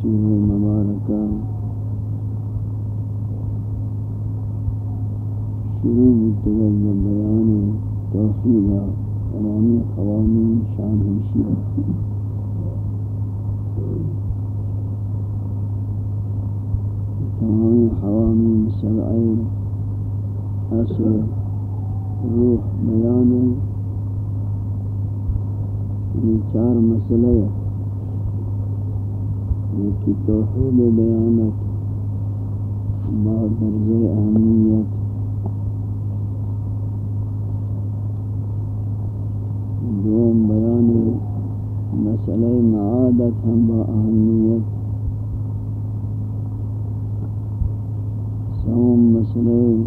she مسئلہ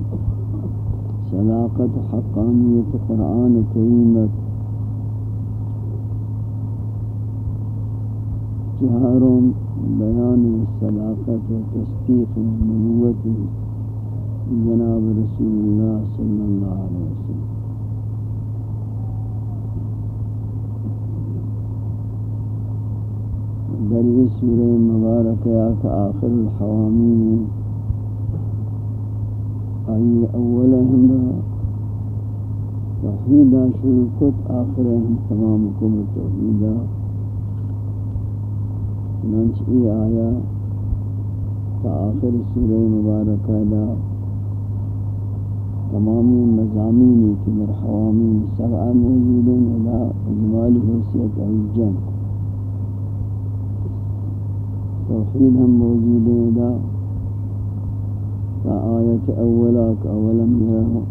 صداقت حقانیت قرآن کریمت چہارم بیان صداقت و تصدیق نبوت. جناب رسول اللہ صلی اللہ علیہ وسلم. در یہ سورہ مبارکہ کا آخر الحوامین آئی اول ہم توحیدہ شروع کت آخر ہم تمام کم توحیدہ چنانچہ ای آیا تا آخر سورہ مبارکہ دا تمامی مضامینی کی مرحوامین سبعہ موجودن ولا اجمالی حیثیت الجن توحید ہم موجود ہیں دا فآية أولاك أولم يروا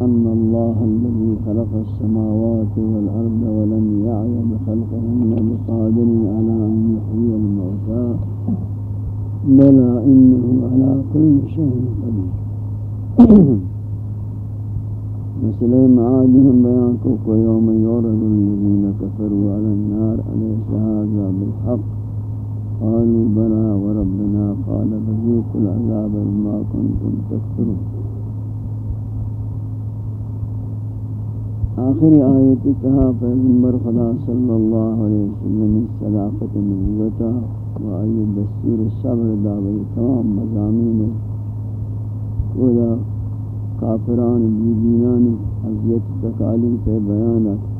أن الله الذي خلق السماوات والأرض ولم يعي بخلقهن بقادر على أن يحيي الموتى بلى إنه على كل شيء قدير. مسئلہ معادهم بیان کو يوم يعرض الذين كفروا على النار أليس هذا بالحق؟ قالوا بلى وربنا قال فذوقوا العذاب بما كنتم تكفرون. آخر آیت کہا پیغمبر خدا صلی اللہ علیہ وسلم صداقت نبوتا و آئی دستور صبر داوی تمام مضامین کودا کافران بیدینان عذیت تکالیف بیانت.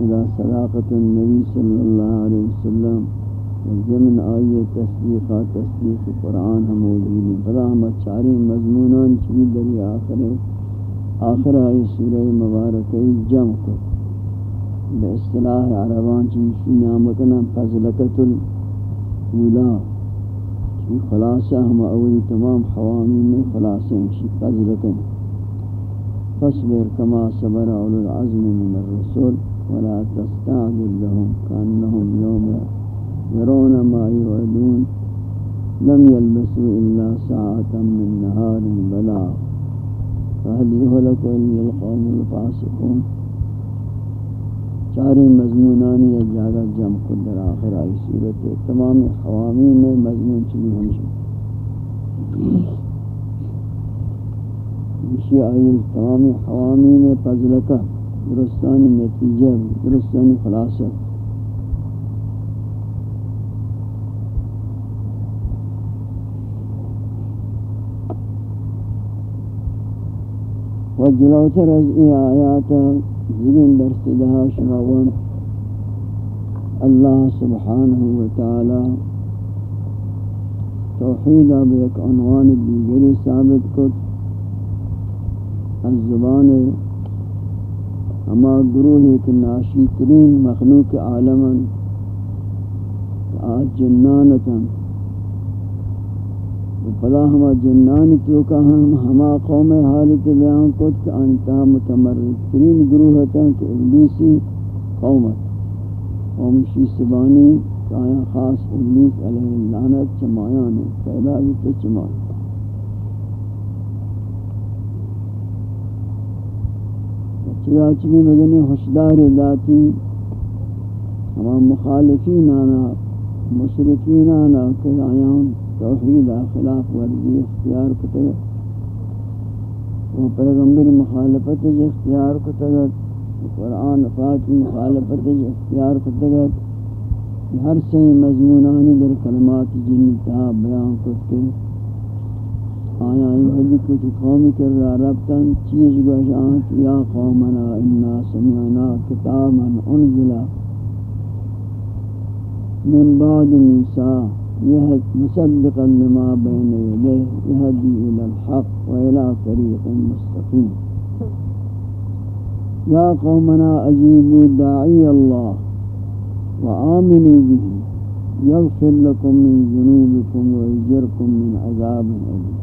إلى صداقة النبي صلى الله عليه وسلم، وزمن آية تصديقات تصديق القرآن هم موجود فلا هم چاری مضمونان چوی دری آخر آخر آئی سورہ مبارکہ جمع کو۔ باصطلاح عربان چوی نامکنا فضلکت الاولا چوی خلاصہ ہم اولی تمام حوامی میں خلاصہ ہمشی فضلکن فاصبر كما صبر أولو العزم من الرسول۔ ولا تستعجل لهم كأنهم يوم يرون ما يوعدون. لم يلبسوا إلا ساعة من نهار بلاغ فهل يهلك إلا القوم الفاسقون؟ چاری مضمونانی یا جاگہ جم کو در آخر آئی صورت. ہے تمام حوامی میں مضمون چلی ہمشہ مشی آئی تمام حوامی میں پزلکہ. درستانی نتیجہ درستانی خلاصہ و جلوتر از این آیات زمین در صدها شماوان اللہ سبحانه و تعالی توحیدہ به عنوان دیگری ثابت کت از زبان ہما گروہ کے ناشی ترین مخلوق عالمن آج جنانتا فلا ہما جنانی تو کا ہم ہما قوم حالت بیان کت کہ انتا متمرد ترین گروہ تا کہ ابلیسی قومت قوم شیسبانی کہ خاص ابلیس علیہ اللعنت چمایان ہے پیدا بھی تو چمایان چراچ بھی مجھنے حسدار ذاتی ہم مخالفین آنا مشرقین آنا کہ آیان توحید خلاف ورزی اختیار کو تگت وہ پیغمبر مخالفت جی اختیار کو تگت قرآن پاک مخالفت جی اختیار کو تگت ہر صحیح مضمونانی در کلمات جن تہا بیان کو آیا این حدی کچھ قوم کر را ربطن چیز گوش آنت یا قومنا انا سمعنا کتابا انزلا. من بعد النساء يهد مصدقا لما بين يديه يهدي إلى الحق والى طريق مستقيم يا قومنا اجيبوا داعي الله وآمنوا به يغفر لكم من ذنوبكم ويجركم من عذاب أليم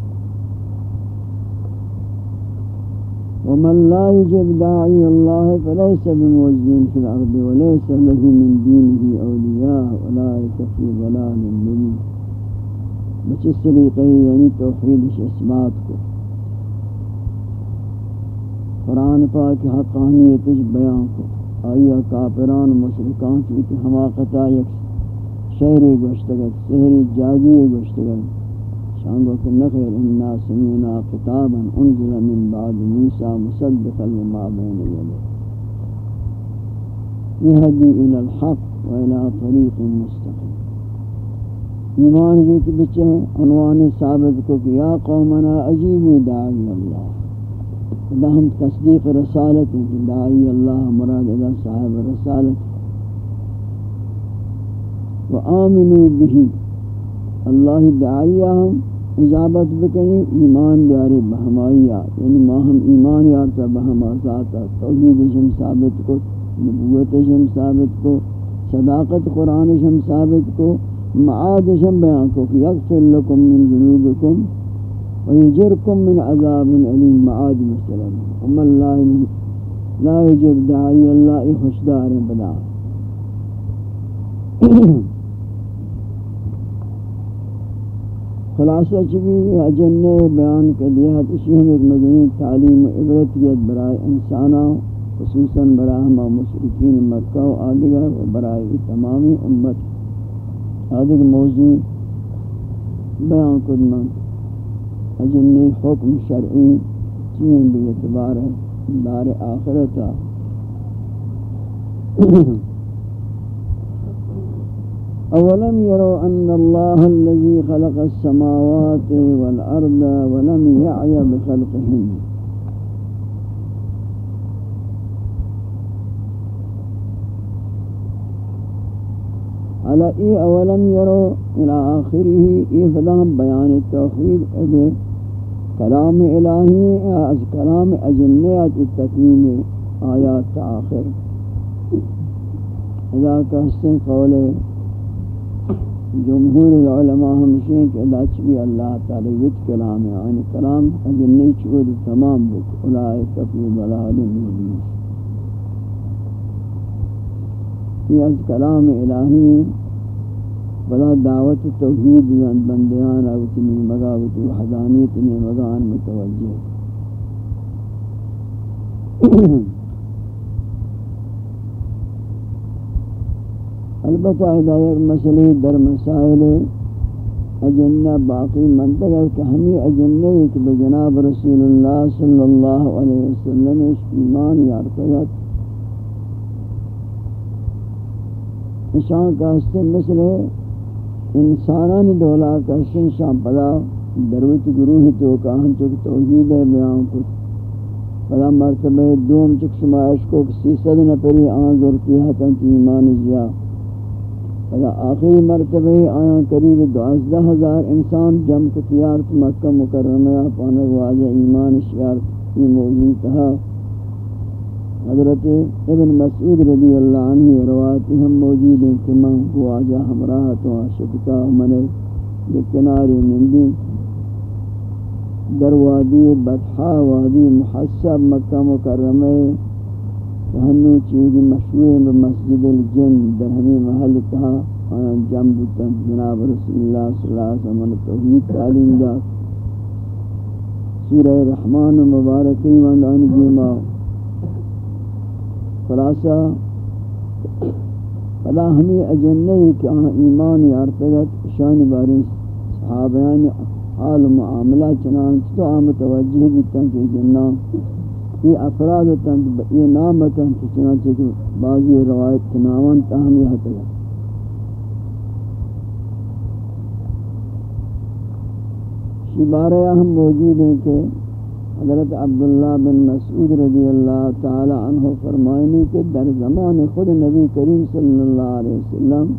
ومن لا يجب داعي الله فليس بموجد في الأرض وليس له من دينه أولياء أولئك في ضلال مبين. بچ اس طریقے یعنی توحید اثبات کو. قرآن پاک حقانیت اس بیان کو. آیا کافران مشرکان کی حماقتہ یک شہری گوشتگت سہری جادی گوشتگت. شانگو کہ نخیر انا سمینا کتابا انزل من بعد موسیٰ مصدقا لما بین یدے یہدی الى الحق و الى طریق مستقیم ایمان جیت بچے عنوان ثابت کو کہ یا قومنا عجیب داعی اللہ. دا ہم تصدیق رسالت ہیں کہ اللہ مراد اللہ صاحب رسالت و آمنوا به اللہ دعائیہ ہم. اجابت بکنی ایمان بیاری بہمائیہ یعنی ما ہم ایمان یارتا بہما ذاتا توحید شم ثابت کو نبوت شم ثابت کو، صداقت قرآن شم ثابت کو معاد شم بیان کو کہ یغفر لکم من ذنوبکم ویجرکم من عذاب علیم. معاد مسلم ام اللہ لا یجب دعائی اللہ خوشدار بدا خلاصہ چکی اجنہ بیان کے دیا اسی ہم ایک مجموعی تعلیم و عبرتیت برائے انسانہ خصوصاً برائے ہم مشرقین مکہ و آدگر و برائے تمامی امت۔ آدھگ موضوع بیان کدن اجنہ حکم شرعی چین بھی اعتبار دار آخرتا أولم يروا أن الله الذي خلق السماوات والأرض ولم يعي بخلقهن على اي أولم يروا؟ إلى آخره اي فلان بيان التوحيد ادھر کلام الہی از کلام اجنیات التتمیم آیات آخر. إذا کہستن قول جمهور العلماء ہمشہ کہ ادا بھی اللہ تعالی وچ کلام ہے ان کلام اجنی چود تمام بک اولائے کفی بلاد مبین. یہ از کلام الہی بلا دعوت توحید یان بندیان اوت نی مگا اوت وحدانیت نی مگا آن متوجہ البتہ ایک مسئلہ در مسائل اجنہ باقی منطق ہے کہ ہمیں اجنہ ایک بجناب رسول اللہ صلی اللہ علیہ وسلم ایمان یارتگت نشان کا حصہ مثل انسانان دولا کا حصہ شام پدا دروت گروہ تو کہاں چک توحید ہے بیان کچھ پدا مرتبہ دوم چک شمائش کو کسی صد نپری آن زورتی حتن تی ایمان جیا اگر آخری مرتبہ آیا قریب دوازدہ ہزار انسان جم کو تیارت مکہ مکرمہ پانک واجہ ایمان شیارت یہ موجود تھا۔ حضرت ابن مسعود رضی اللہ عنہ رواتی ہم موجود ہیں کہ من کو آجا ہمراہ تو عاشقتا من کناری نندی در وادی بطحا وادی محسب مکہ مکرمہ ہنو چیز مشہور مسجد الجن در ہمیں محل تھا جم بتن جناب رسول اللہ صلی اللہ علیہ وسلم توحید تعلیم دا سورہ رحمان مبارکی مندان جیما خلاصہ، فلا ہمیں اجنہ کہ آن ایمان یارتگت شان باری صحابیان حال معاملہ چنان تو آم توجہ بیتن کہ جنہ یہ افراد تن یہ نام تن چنانچہ کہ بعضی روایت کے نامان تاہم یہ حتی شبارہ ہم موجود ہیں کہ حضرت عبداللہ بن مسعود رضی اللہ تعالی عنہ فرمائنی کہ در زمان خود نبی کریم صلی اللہ علیہ وسلم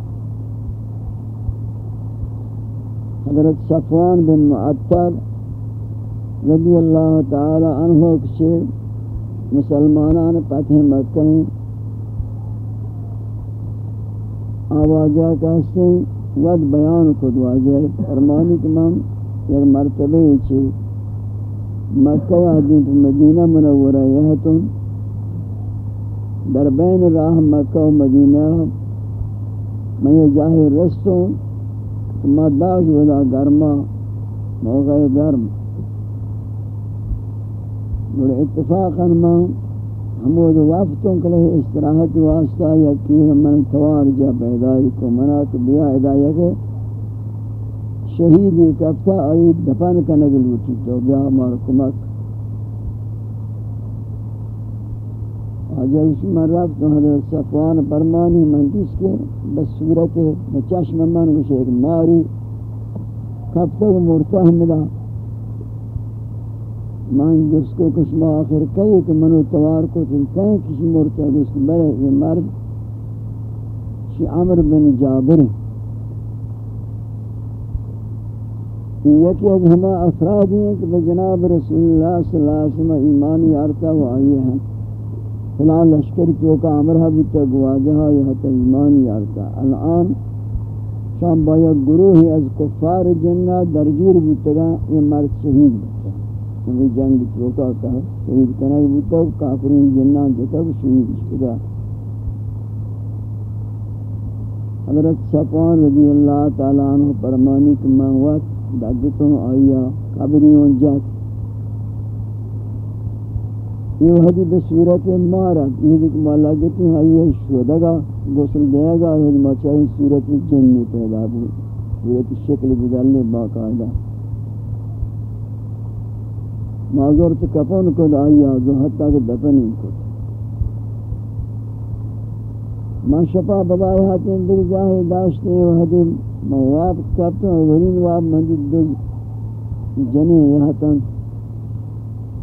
حضرت صفوان بن معطر رضی اللہ تعالی عنہ کچھ مسلمانان فتح مکہ آوازہ کہتے ہیں، ود بیان خود واجہ فرمانی کہ من یک مرتبہ چھے مکہ یادین پر مدینہ منورہ یہتن در بین راہ مکہ و مدینہ میں یہ جاہر رستوں، کہ ودا گرما، موقع گرم۔ اور اتفاقا ما ہمود وقتوں کے لیے استراحت واسطہ یقین من توار جا پیدای کو منا تو بیا ہدایہ کے شہیدی کفتا آئی دفن کنگل ہوتی تو بیا ہمارا کمک آجا اس من رفت حضرت صفوان برمانی من جس کے بس صورت چشم من کچھ ایک ماری کفتا مرتہ ملا من جس کو کچھ آخر کئی کہ منو توار کو تم کہیں کسی مرتا جس برے یہ مرد شی عمر بن جابر یکی از ہما افراد ہیں کہ بجناب رسول اللہ صلی اللہ علیہ وسلم ایمان یارتا ہوا آئیے ہیں۔ فلان لشکر تو کا عمرہ بیتا گواجہا یہ تا ایمان یارتا الان شام باید گروہی از کفار جنہ درگیر بیتا گا یہ مرد شہید بیتا ہمیں جنگ چوکا یعنی کا شہید کنک بوتا کافرین جنان جتا شہید شکا حضرت صفان رضی اللہ تعالیٰ عنہ فرمانی کہ میں وقت دادتوں آئیا قبریوں جات۔ یہ حدی بصورت مارت یہ دیکھ مالا گتی ہیں آئیے شودگا گسل دے گا اور حدی مچاہی صورت جنی پیدا بھی صورت شکل بدلنے باقاعدہ۔ معذور تو کفن کو آئی آزو حتیٰ کہ دفنی کو ما شفا ببائی حتیم در جاہی داشتے ہیں وحدی مواب کبتا ہوں ورین واب مندد دل جنی یہتن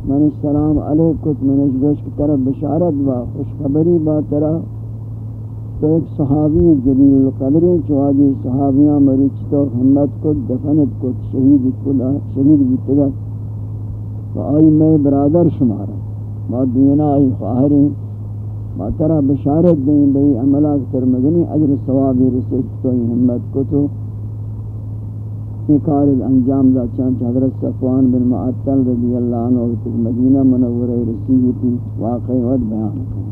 من السلام علیکت من اشگوش کی طرف بشارت با، خوشخبری با طرح تو ایک صحابی جلیل القدر چوادی صحابیاں مریچ تو حمد کو دفنت کو شہید کو شہید بیتگت تو آئی میں برادر شمارا ما دینا آئی خواہر ما ترہ بشارت دیں بھئی عملات ترمدنی عجر ثوابی رسک تو ہمت کو تو یہ کار انجام دا چانچ حضرت صفوان بن معطل رضی اللہ عنہ وقت مدینہ منورہ رسیگی تھی۔ واقعی ود بیان کریں۔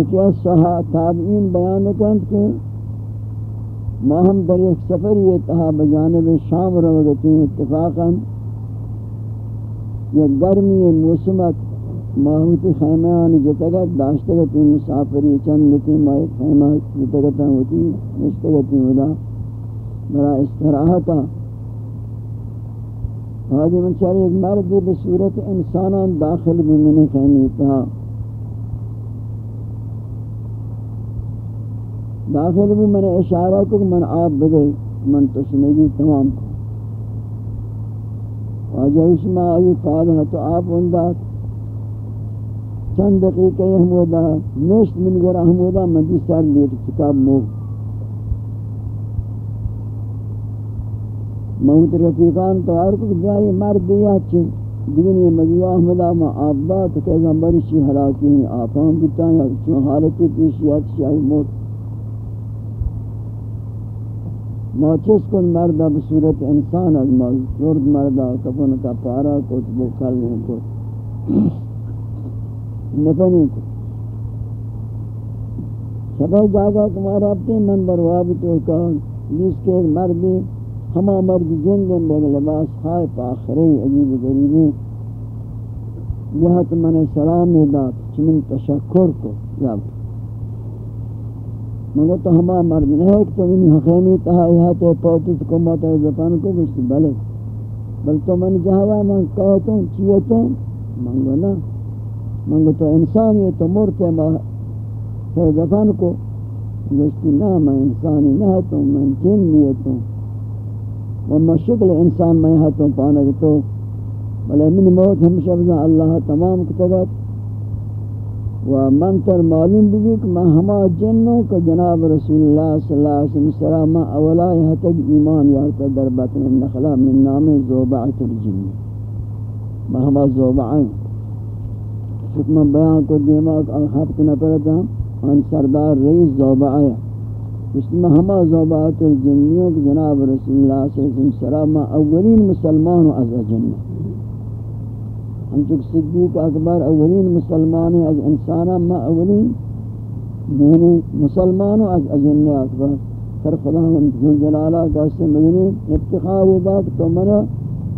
یکی از صحا تابعین بیان کریں کہ ما ہم در ایک سفر یہ تہا بجانب شام روگتی اتفاقا یہ گرمی موسمت ماہوتی خیمیان جتگت داشتگتی مسافری چند نتی ماہی خیمہ جتگتا ہوتی نشتگتی ہوتا برا استراحتا حاجی من چاری ایک مردی بصورت انسانان داخل بھی منی خیمی تھا داخل بھی میں نے اشارہ کو من آپ بگئے من تشنگی تمام کو۔ واجہ اس میں آئی فادہ تو آپ اندات چند دقیقہ احمودہ نشت من گر احمودہ من دی سر لیٹ چکاب مو۔ موت رفیقان تو آر کو جائی مرد دیا چھے دیگنی مجیو احمدہ ما آپ دا تو کہ زنبری شی حلاکی ہیں، آپ ہم کتا چون حالتی پیشیات شاہی موت۔ ماچس کن مردہ بصورت انسان از مرد مردہ کفن کا پارا کت بو کلنے کت نفنی کت شبہ جاگا کمارا اپنے من بروابط ہوکا جس کے مردی ہما مرد جندن بیگ لباس خائے پاخری عجیب غریبی یہاں تو من سلام داد چمن تشکر کو جب مگر تو ہما مرد نہیں ہے کہ تو انہی حقیمی تہا یہاں تو پوتس کو موتا زفان کو گشت بلے۔ بل تو من جہاں من کہتوں، چیتوں۔ منگو نا۔ منگو تو انسانی تو مرتے تو زفان کو۔ گشتی نا، میں انسانی نہ تو من جن لیتوں وما شکل انسان میں ہاتھوں پانک تو۔ بلے من موت ہم شفظہ اللہ تمام کتگت و من تر معلوم بھی کہ میں ہما جنوں کا جناب رسول اللہ صلی اللہ علیہ وسلم ما اولا یہاں تک ایمان یارتا در بطن النخلا من نام زوبعت الجن. میں ہما زوبعین شکم بیان کو دیماغ حفظ نہ پڑتا ان سردار رئیس زوبعین اس میں ہما زوبعت الجنیوں کہ جناب رسول اللہ صلی اللہ علیہ وسلم اولین مسلمان از جنہ. ہم چک صدیق اکبر اولین مسلمان از انسانا، ما اولین دینی مسلمان از اجن اکبر. سر خدا ہم جل جلالہ کا مدنی افتخار دا تو منا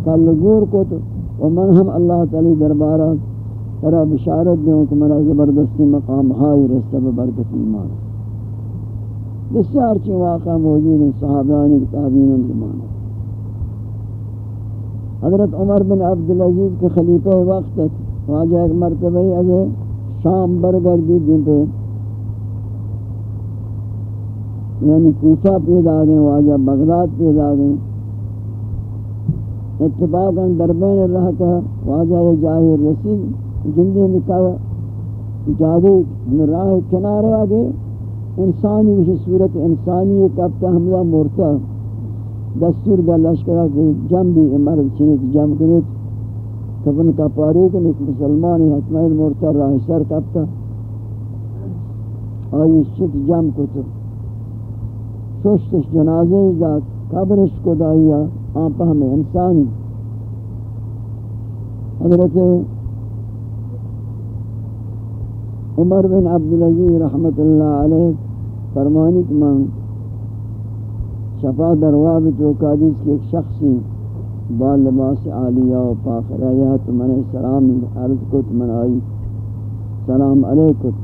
کل گور کو تو و من ہم اللہ تعالی دربارہ ترا بشارت دوں کہ منا زبردستی مقام ہائی رستہ برکت ایمان. بسیار چی واقع موجود ہیں صحابانی کتابین زمانہ حضرت عمر بن عبدالعزیز کے خلیفہ وقت واجہ ایک مرتبہ از شام برگردی دن پہ۔ یعنی کوفہ پیدا گئے واجہ بغداد پیدا گئے۔ اتفاقا دربین رہ کر واجہ جاہر رسید جلدی نکاح جادی راہ کنارے آگے انسانی وشی صورت انسانی ایک حملہ مورتا دستور دا لشکرہ کہ جم بھی مرد چنیت جم کنیت کفن کا پاری کنیت مسلمانی حتمائل مرتا راہ سر کبتا آئی شت جم کتو ششتش جنازے دا قبرش کو دایا آپا ہمیں انسانی. حضرت عمر بن عبدالعزیز رحمت اللہ علیہ فرمانی کہ من شفا در وابط و قادیس کی ایک شخصی با لباس عالیہ و پاخرہ یا تو سلام عرض کت من سلام علیکت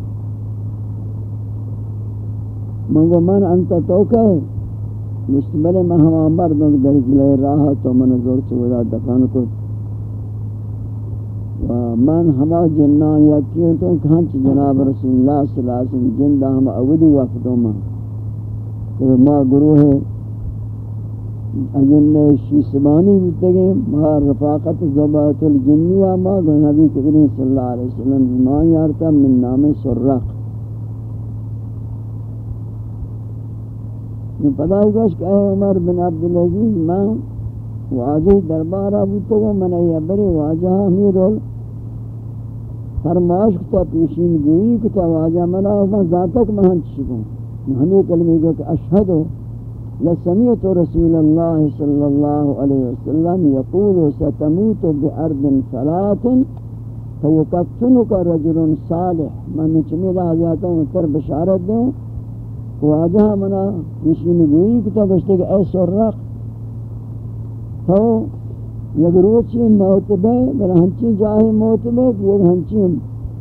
منگو من انتا تو کہے مستبلے میں ہما مردوں در جلے راہ تو من زور سے دفن کت و من ہما جنان یا تو کھانچ جناب رسول اللہ صلی اللہ علیہ وسلم، جندہ ہم اودی وقتوں من کہ ما گروہ اجن شیسبانی بتگے مہار رفاقت زبات الجنیہ ما گو نبی کریم صلی اللہ علیہ وسلم ایمان یارتا من نام سرق. میں پتہ ہوگا کہ اے عمر بن عبدالعزیز، میں واجہ دربارہ بتگو من ای بری واجہ امیرول فرماش کتا، پیشین گوئی کتا واجہ منا ذاتک مہن چکوں ہمیں کلمے کو کہ اشہد لسمیت رسول اللہ صلی اللہ علیہ وسلم یقول ستموت بأرض صلاة فیکفنک رجل صالح. من چمی رہا جاتا ہوں تر بشارت دوں واجہ منا نشین گوئی کتا بشتے کہ اے سرق تو یک روچی موت بے بل ہنچی جاہی موت بے یک ہنچی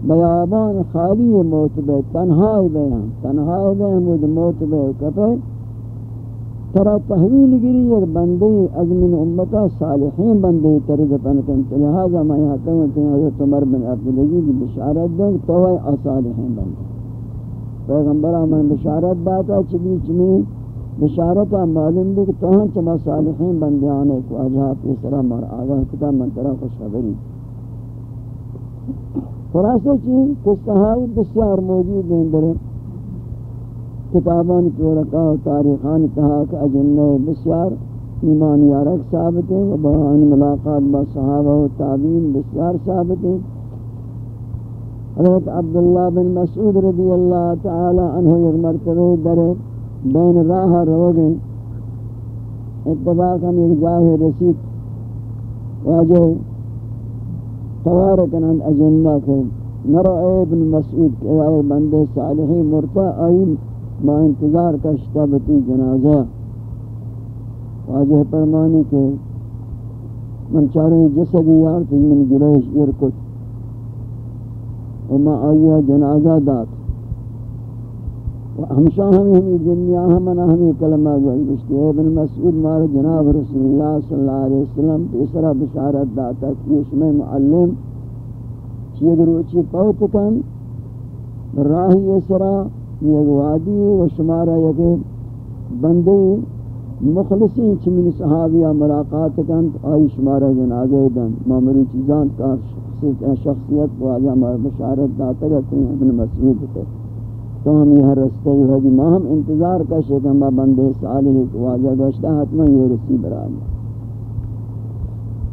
بیابان خالی موت بے، تنہائی بے ہم، تنہائی بے ہم موت بے، کپے؟ ترا تحویل گری یک بندی از من امتا صالحین بندی ترد پنکن لہذا میں یہاں کہوں کہ حضرت عمر بن عبدالعزیز بشارت دیں تو ہے اصالحین بندی پیغمبر من بشارت باتا چلی چمی بشارت معلوم بھی کہ توہاں چما صالحین بندیانے کو اجہا پیسرا مر آگاہ کتا من ترا خوش خبری خلاصہ چیز قصہائی بسیار موجود ہیں در کتابان کی ورقہ و تاریخان کہا کہ اجنہ بسیار ایمان یارک ثابت ہیں و بہان ملاقات با صحابہ و تابین بسیار ثابت ہیں حضرت عبداللہ بن مسعود رضی اللہ تعالی عنہ یک مرتبہ در بین راہ روگن اتفاقا یک جاہ رسید واجہ توارکنند اجنہ کے نرو ابن مسعود کے آئے بندے صالحی مرتا آئی ما انتظار کا شتابتی جنازہ. واجہ پرمانی کے من چارے جسدی یار تھی، من جریش ارکت وما آئیہ جنازہ دات. و ہمشہ ہمیں ہمیں دنیا ہمنا ہمیں کلمہ گوئی بشتی ہے ابن مسعود، مار جناب رسول اللہ صلی اللہ علیہ وسلم تیسرا بشارت داتا کہ اس میں معلم چیئے گروچی پوت کن، راہی اسرا یک وادی و شمارا یک بندے مخلصی چمین صحابیہ ملاقات کن، آئی شمارا جنازہ دن مامری چیزان کا شخصیت کو آجا ہمارا بشارت داتا کرتے ہیں، ابن مسعود تے۔ تو ہم یہ رستے ہے کہ ہم انتظار کا شکم بندے صالح کو واجہ گوشتا حتما یہ رسی برای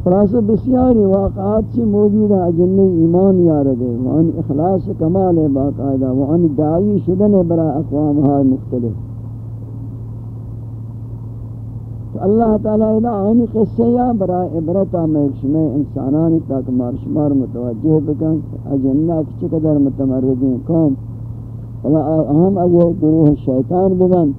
خلاص بسیاری واقعات سے موجود ہے جن ایمان یارد ہے وہاں اخلاص کمال ہے باقاعدہ وہاں دعائی شدن برا اقوام ہائے مختلف۔ تو اللہ تعالیٰ ادا آنی قصے یا برا عبرتا میں انسانانی تاک مارشمار متوجہ بکن اجنہ کچھ قدر متمردین قوم ہم از گروہ شیطان ببند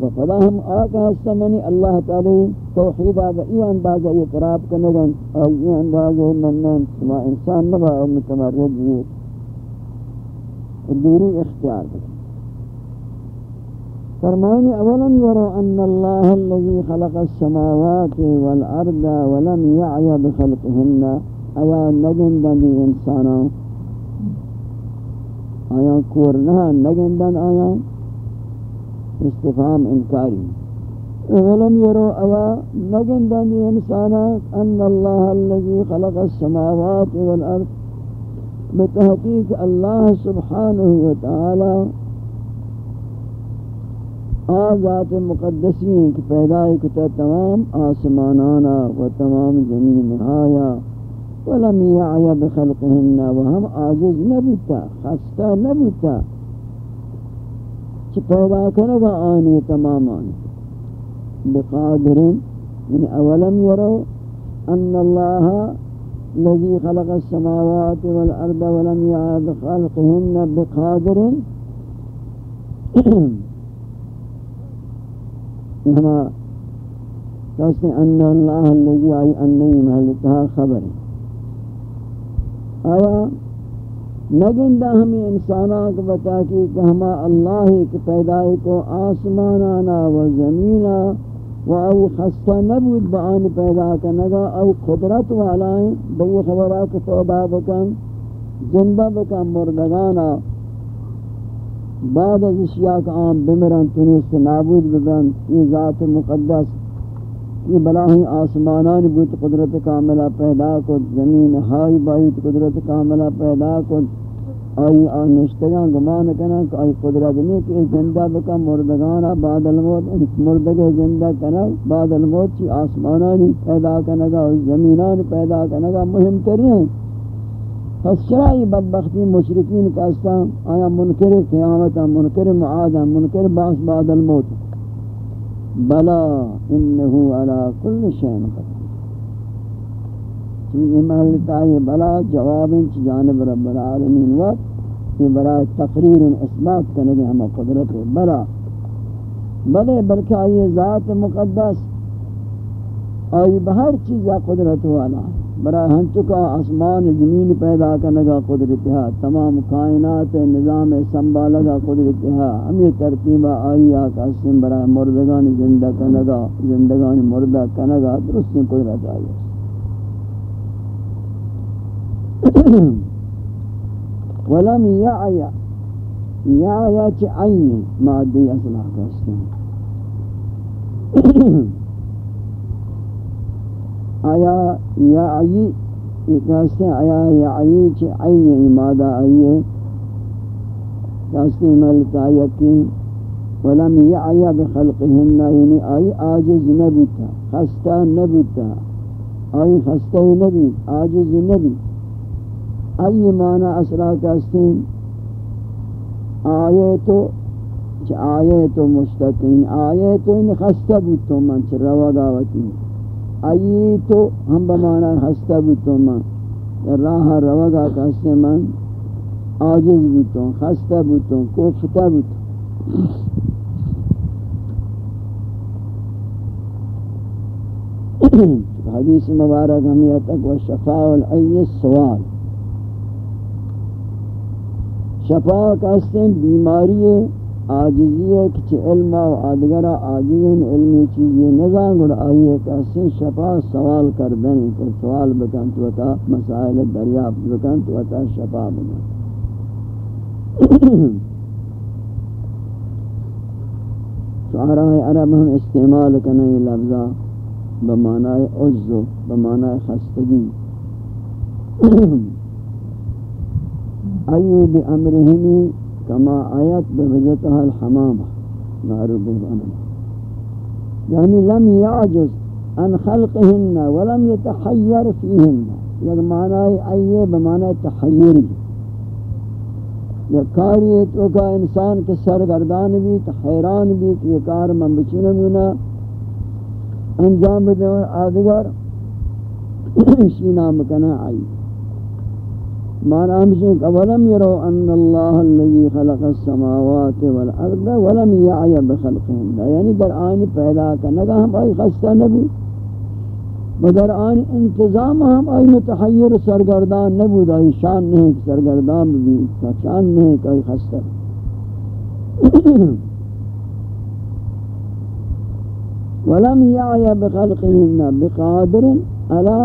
و فدا ہم آقا ہستمنی اللہ تعالی توحیدہ با ای اندازہ اقراب أو ای اندازہ منن ما انسان نبا أو متمرد یہ دوری فرماني أولم يروا أن الله الذي خلق السماوات والأرض ولم يعي بخلقهن. أيا نجن بني إنسانا أيا كورنها نجن بن استفام انکاری. ولم يروا اوا نگندن انسانات ان الله الذي خلق السماوات والارض بتحقیق اللہ سبحانہ وتعالی آزات مقدسین کی پیدای کتا تمام آسمانانا و تمام زمین آیا ولم يعي بخلقهن وهم عاجز نبتا خستہ نبتا چی پیدا کنو با آنی تماما بقادرین من اولم یرو ان الله الذي خلق السماوات والأرض ولم يعد خلقهن بقادر إنما قصد أن الله الذي أي أني مهلكها خبر أو نگندہ ہمیں انسانوں کو بتا کی کہ ہما اللہ کی پیدائی کو آسمانانا و زمینا و ای خستہ نبود بآن پیدا کنگا او قدرت والائیں بئی خبرہ کو توبہ بکن زندہ بکن مردگانا۔ بعد از اشیاء کا عام بمرن تنیس نابود بکن یہ ذات مقدس یہ بلاہی آسمانان بوت قدرت کاملہ پیدا کو زمین ہائی بایت قدرت کاملہ پیدا کو آئی آنشتگاں گمان کنا کہ آئی قدرت نہیں کہ زندہ بکا مردگانا بعد الموت مردگے زندہ کنا بعد الموت چی آسمانانی پیدا کنگا، زمینان پیدا کنگا۔ مهم تر ہیں۔ پس چرائی بدبختی مشرکین کا استان آیا منکر قیامتا، منکر معادا منکر باس بعد الموت بلا انه على كل شيء قدير چیزی محلتا ہے بلا جواب چی جانب رب العالمین وقت یہ برای تقریر اثبات کرنے گے ہمیں قدرت ہے بلا۔ بلے بلکہ آئی ذات مقدس، آئی بہر چیزا قدرت والا ہے ہن چکا آسمان زمین پیدا کرنگا قدرت ہے تمام کائنات نظام سنبھالگا قدرت ہے ہمیں ترتیبہ آئی آکا سن برای مردگان زندہ کنگا، زندگان مردہ کنگا، درست قدرت آئی ولم يعي يعي تعين مادي اصلا كاستان آیا یعی کہتے ہیں آیا یعی چی عین مادہ آئیے کہتے ہیں ملتا یقین۔ ولم یعی بخلقهن یعنی آئی آجز نبیتا خستہ نبیتا آئی خستہ نبی آجز نبی۔ ای معنی اسرا کہتے ہیں آئے تو آئے تو مستقین آئے تو ان یعنی خستہ بوتو من چھ روا گاوتی ای تو ہم بمانا ہستا بوتو من. راہ روگا کہتے من. آجز بھی تو بوتو، خستا بوتو، کوفتا بوتو. حدیث مبارک ہمیں تک، و شفاء العی سوال شفاء کہتے ہیں بیماری آجزی ہے کہ علم و آدگرہ آجزین علمی چیزی نظام گر آئی ہے کہ اسے شفا سوال کردن. کہ سوال بکن تو تا مسائل دریافت بکن، تو تا شفا بکن. شعراء عرب ہم استعمال کرنے لفظہ بمعنی عجز بمعنی خستگی. ایو بامرہمی كما آيات بوجتها الحمامة. معروف بالغنم يعني لم يعجز عن خلقهن ولم يتحير فيهن. یک معنی آئیے بمعنی تحیر بھی یک کاری تو کا انسان کے سرگردان بھی حیران بھی کہ یہ کار من بچنے منا انجام بدے آدگر شینا مکنا آئی مانا ہمشن اولم یرو أن اللہ الذي خلق السماوات والأرض ولم يعي بخلقهن یعنی در آن پیدا کرنگا ہم آئی خستہ نبو مگر آن انتظام ہم آئی متحیر سرگردان نبو آئی شان نہیں سرگردان بھی شان نہیں کہ آئی خستہ. ولم يعي بخلقهن بقادر على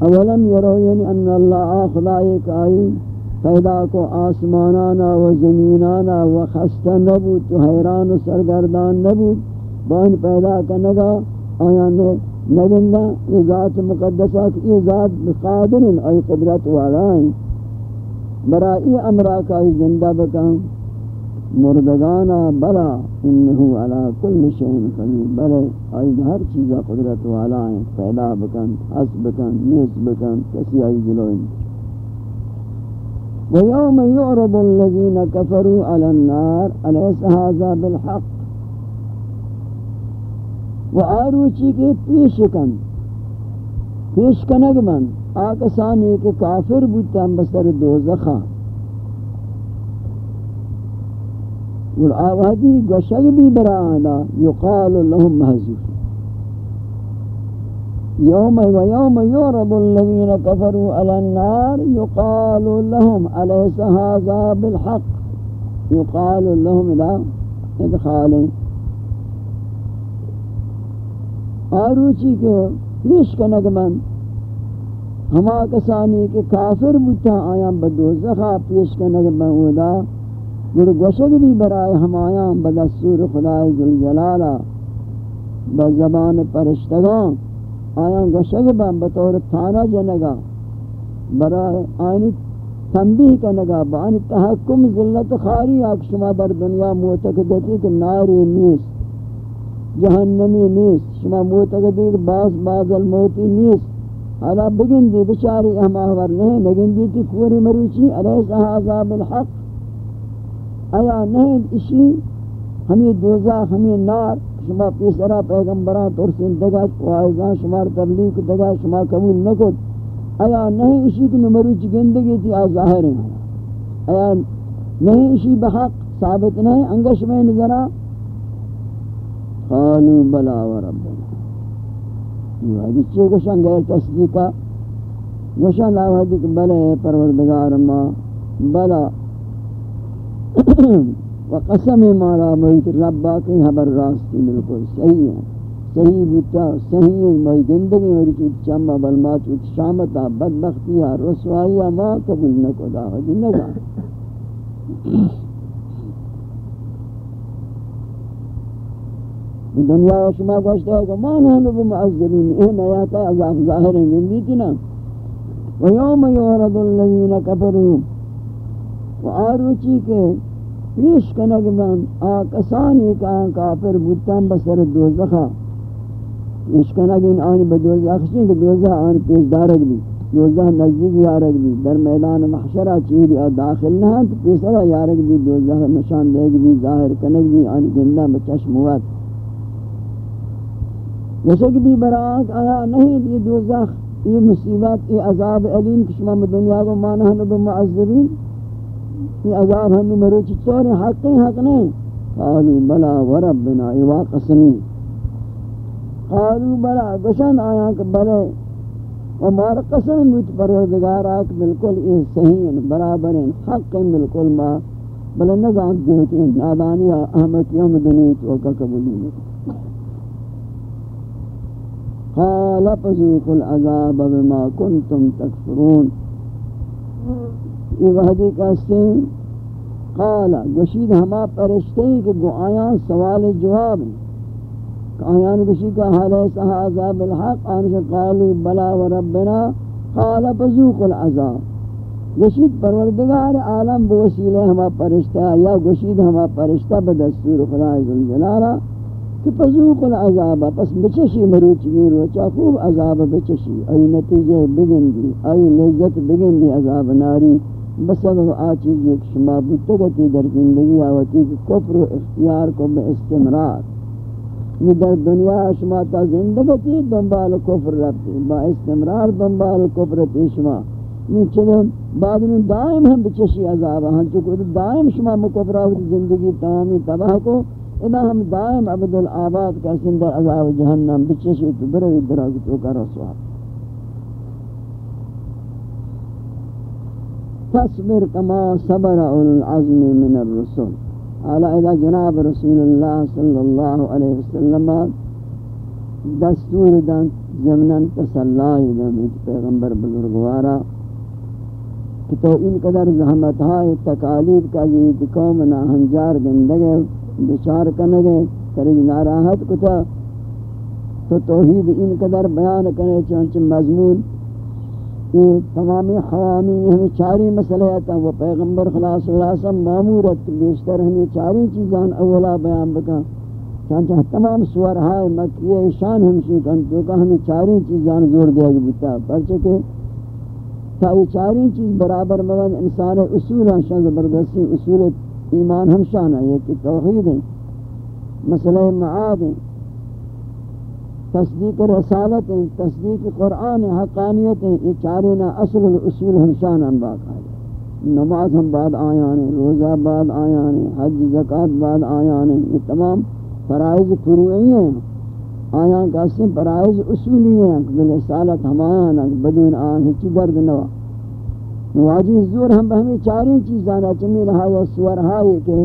اولم یرو یعنی ان اللہ خدای کائی پیدا کو آسمانانا و زمینانا و خستہ نبود، تو حیران و سرگردان نبود، بان پیدا کنگا، آیا نگندہ، یہ ذات مقدسہ یہ ذات بقادر ای قدرت والائیں برائی امرہ کائی زندہ بکن۔ مردگانا بلا انہو علا کل شہن قدیر بلے آئی ہر چیزا قدرت والا ہیں پیدا بکن حس بکن نیس بکن کسی آئی جلوئن وَيَوْمَ يُعْرَضُ الَّذِينَ كَفَرُوا عَلَى النَّارِ أَلَيْسَ هَذَا بِالْحَقِّ. وآروچی کے پیش کن پیش کنگ من آکسانی کے کافر بودتا بسر دوزخان والآوادی گشگ بھی برانا یقال لهم محذوف يوم ويوم يعرض الذين كفروا على النار يقال لهم أليس هذا بالحق؟ يقال لهم لا إدخال. آروچی کے پیش کنگ من ہما کسانی کے کافر بتا آیا بدوزخا پیش کنگ من اودا گر گوشگ بھی برائے ہمایاں بدستور خدای ذوالجلالہ بزبان پرشتگان آیا گوشگ با بطور تھانا جنگا، برائے آئینی تنبیح کنگا بانی تحکم ذلت خاری آک شما در دنیا معتقدتی کہ ناری نیست، جہنمی نیست، شما معتقدی کہ باز باز الموتی نیست، حالا بگن دی بچاری احماور نہیں لگن دی تی کوری مروچی، علیہ عذاب الحق آیا نہیں، اسی ہمیں دوزاخ ہمیں نار، شما پیسرا، پیغمبران، ترسین دگت وائزان، شما تبلیغ دگت شما قبول نکت آیا نہیں، اسی کی نمروچی گندگی تی آ ظاہر ہیں آیا نہیں، اسی بحق ثابت نہیں انگش میں نظرہ قالوا بلا وربنا. یہ حدیث چے گوشن غیر تصدیقہ؟ گوشن لا حدیث بلے پروردگار ما، بلا وقسم مارا بیت ربا کی خبر راستی بالکل صحیح ہے. صحیح بوتا، صحیح ہے میں زندگی میری کی چما بلمات شامتا بدبختی ہے رسوائی ہے ما قبول نہ کو دا نہ دنیا شما گوشتا ہے کہ ما نحن بمعذبین اہم آیاتا عذاب ظاہر ہیں گندی تھی نا. ویوم یورد اللذین کفروا. و آروچی کے پیش کنگ من آکسانی کا کافر بودتاں بسر دوزخا. پیش کنگ ان آنی بدوزخ چین کہ دوزخ آنی پیش دارک بھی دوزخ نزدیک یارک بھی در میدان محشرہ چیری آ داخل نہ تو پیسرہ یارک بھی دوزخ نشان دے بھی ظاہر کنگ بھی آنی گندہ بچشم بچشموات وشک بھی برات آیا نہیں یہ دوزخ؟ یہ مصیبت یہ عذاب علیم کشما دنیا کو مانا ہنو بمعذبین یہ عذاب ہنو مروچی چور حق حق نہیں۔ قالوا بلا وربنا ایوا قسمی قالوا بلا گشن آیا کہ بلے۔ ومار قسم بیت پروردگار آک بالکل یہ صحیح برابر حق بالکل ما۔ بلے نظام دیتی نادانی احمد یوم دنیا چوکا قبولی نہیں قال فذوقوا العذاب بما كنتم تكفرون یہ وحدی کہتے ہیں قال گشید ہما پرشتے ہیں کہ گو آیان سوال جواب کہ آیان گشید کا حال ہے عذاب الحق آنشا قالوا بلا وربنا قال فذوقوا العذاب۔ گشید پروردگار عالم بوسیلے ہما پرشتہ، یا گشید ہما پرشتہ بدستور خدا عزالجلالہ کہ فذوق العذاب، پس بچشی مروچی روچا، خوب عذاب بچشی۔ ای نتیجہ بگندی ای لذت بگندی عذاب ناری۔ بسبب آ ایک شما بتگتی در زندگی آوتی کہ کفر و اختیار کو بے استمرار۔ یہ در دنیا شما تا زندگتی دنبال کفر رفتی، با استمرار دنبال کفر تی شما۔ یہ چلو بعد میں دائم ہم بچشی عذاب ہاں چکو دائم شما مکفر زندگی تمامی تباہ کو۔ ادا ہم دائم عبد العباد کا سندر عذاب جہنم بچشی تو بروی دراغ تو کا رسوا۔ فاصبر کما صبر اول العظم من الرسول. على إلى جناب رسول اللہ صلی اللہ علیہ وسلم دستور دن زمنن تسلائی دن پیغمبر بزرگوارا کہ تو ان قدر زحمت ہے تکالیف کا جیت قوم نہ ہنجار گندگے بچار کرنے گئے کریں ناراحت کتا تو توحید ان قدر بیان کرے چونچ مضمون یہ تمامی حوامی ہمیں چاری مسئلہ ہے وہ پیغمبر خلاص صلی معمورت بیشتر ہمیں چاری چیزان اولا بیان بکا چانچہ تمام سورہائے مکیہ شان ہمشی کن تو کہ ہمیں چاری چیزان زور دیا گیا بتا پرچہ تا یہ چاری چیز برابر مگن انسان اصول ہیں، شان زبردستی اصول ایمان ہم شان ہے کہ توحید ہے مسئلہ معاد ہے تصدیق رسالت ہے تصدیق قرآن حقانیت ہے یہ چارینا اصل الاصول ہم شان ہم باقا ہے نماز ہم بعد آیانے، روزہ بعد آیانے، حج زکاة بعد آیانے، یہ تمام فرائض فروعی ہیں۔ آیان کا سن فرائض اصولی ہیں، بل رسالت ہم آیانا بدون آن ہچی درد نوا واجی زور ہم بہمی چاریں چیزانا چمی لہذا سور ہائی کہ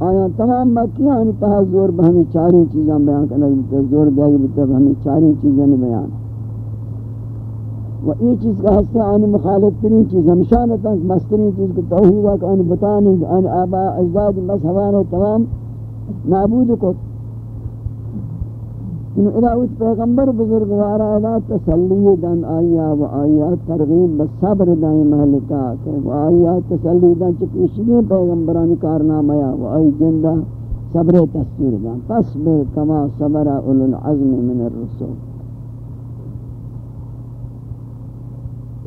آیا تمام مکیان تہا زور بہمی چاری چیزاں بیان کرنا بیتا زور دیا گا بیتا بہمی چاری چیزاں بیان۔ و یہ چیز کا حصہ آنی مخالف ترین چیز ہمشانتا مسترین چیز کو توحیدہ کہ آنی بتانی آنی آبا، اجداد، مذہبان تمام نابود کو انہوں پیغمبر بزرگوارا ادا تسلی دن آیا و آیا ترغیب بصبر دائیں محلکا کہ و آیا تسلی دن چکیشگی پیغمبرانی کارنامیا و آئی جندہ صبر تسیر دن فصبر کما صبر اولو العظم من الرسول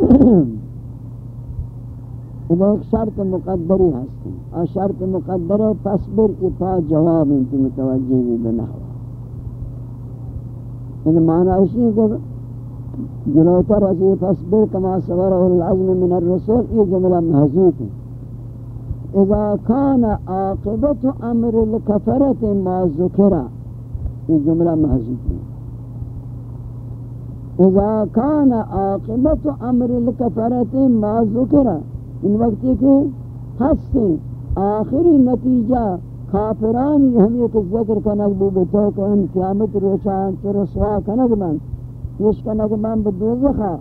ایک شرط مقدری ہستی اور شرط مقدر تصبر اپا جواب انتی متوجہ بھی بناوا إن معنی اسی ہے کہ جلوتر ازی فصبر کما صبر العظم من الرسول یہ جملہ محضوب ہے إذا كان عاقبت أمر الكفرة ما ذکر یہ جملہ محضوب ہے إذا كان عاقبت أمر الكفرة ما ذکر ان وقت کہ ہستے آخری نتیجہ کافرانی ہمیں کہ ذکر کنک بو بتو کہ ان قیامت روچان چر رسوا کنک من یش کنک من بدوزخا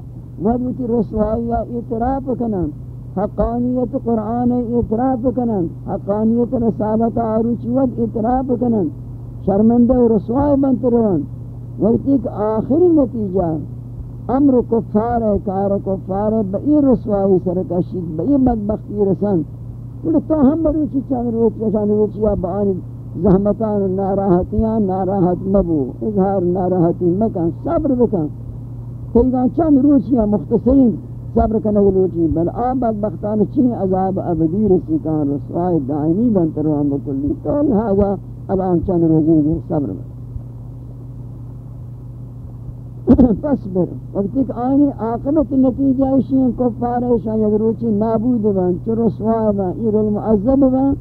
ودوتی رسوائی اعتراف کنن، حقانیت قرآن اعتراف کنن، حقانیت رسالت عروچ ود اعتراف کنن، شرمندہ و رسوائی بنت روان، وقتی کہ آخری نتیجہ، امر کفار ہے، کار کفار ہے، بئی رسوائی سرکشید، بئی بدبختی رسن تو ہم بروچی چند روچی چند روچی یا بآنی زحمتان ناراحتیاں ناراحت مبو، اظہار، ناراحتی مکان، صبر بکن۔ تیگان چند روچی مختصرین صبر کنگ روچی بل آب بدبختان چین عذاب ابدی رسی کان رسوائی دائمی بنتر وہاں بکلی۔ تو لہذا الان چند روزی صبر بکن۔ تصبر وقتی کہ آئینی عاقبت نتیجہ اشیاء کفار اشیاء یک روچی نابود بان چو رسوا بان ایر المعذب بان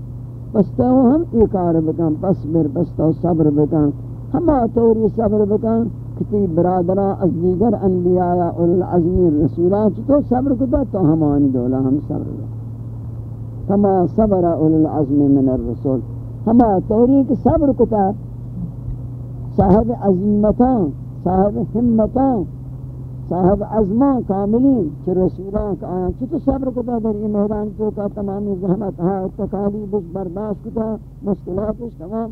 پس تو ہم ایکار بکن تصبر پس تو صبر بکن۔ ہما توری صبر بکن کتی برادران از دیگر انبیاء اول العظمی رسولان چطور صبر کتا تو ہمانی دولا ہم صبر بکن ہما صبر اول العظمی من الرسول۔ ہما توری کہ صبر کتا، صاحب عظیمتان صاحب ہمتان صاحب عظمان کاملین چھ رسولان کا آیاں چھو تو صبر کتا در یہ میدان تو کا تمامی زحمت ہاں تکالیبش برداشت کتا مشکلاتش تمام.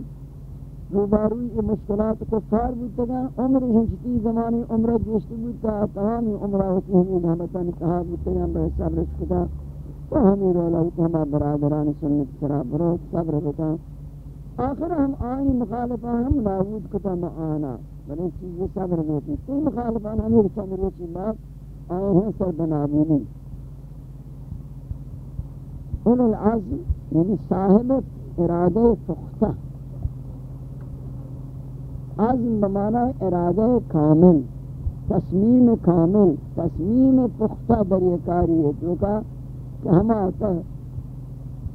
روباروی یہ مشکلات کفار بودتا گا عمر ہنچتی زمانی عمرہ جوشت بودتا تمامی عمرہ ہوتی ہمیں زحمتان کہا بودتا گا بے صبرش کتا. تو ہمیں رولا ہوتا ہمیں برادران سنت کرا بروت صبر کتا. آخر ہم آئین مخالفہ ہم نابود کتا معانا بلے یعنی چیزی صبر ہوتی تی مخالفان ہمیں صبر ہوتی بات آئے ہیں سر بنابونی ان العظم یعنی صاحب ارادہ پختہ۔ عزم بمانا ارادہ کامل، تصمیم کامل، تصمیم پختہ بریکاری ہے۔ جو کہ ہم آتا ہے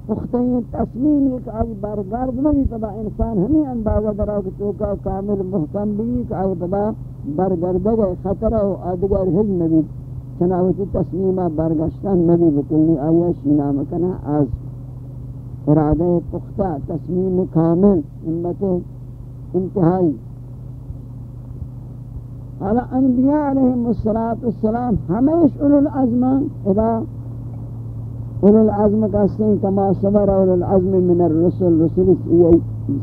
پختین تصمیم ایک آئی برگرد نہیں پدا انسان ہمیں اندازہ درا کہ چوکا کامل محکم بھی کہ آئی پدا برگرد گئے خطرہ و آدگر حج نبی. چناوتی تصمیمہ برگشتن نبی بکلی آیا شینا مکنا آز ارادہ پختہ تصمیم کامل امت انتہائی حالا انبیاء علیہم السلام ہمیش اولو العظمان اذا اول العظم کا کما صبر اول العظم من الرسل رسول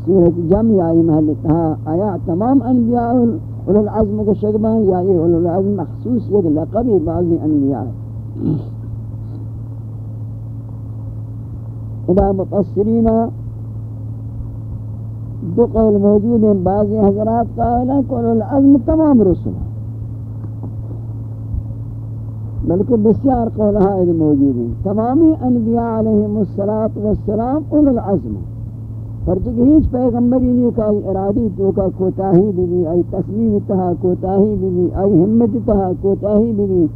سورۃ جمع آئی محل تھا آیا تمام انبیاء اول العظم کو شگبان یا یہ اول العظم مخصوص ایک لقب بعض انبیاء؟ ادا مقصرین دو قول موجود ہیں بعض حضرات قائلہ کہ اول العظم تمام رسول ہیں بلکہ بسیار قولہا اید موجود ہیں۔ تمامی انبیاء علیہم والسلام اول العظم پرچکہ ہیچ پیغمبری نہیں کہ آئی ارادی تو کا کوتاہی بھی بھی، آئی تصمیم تہا، کوتاہی بھی بھی، آئی حمد تہا، کوتاہی بھی بھی۔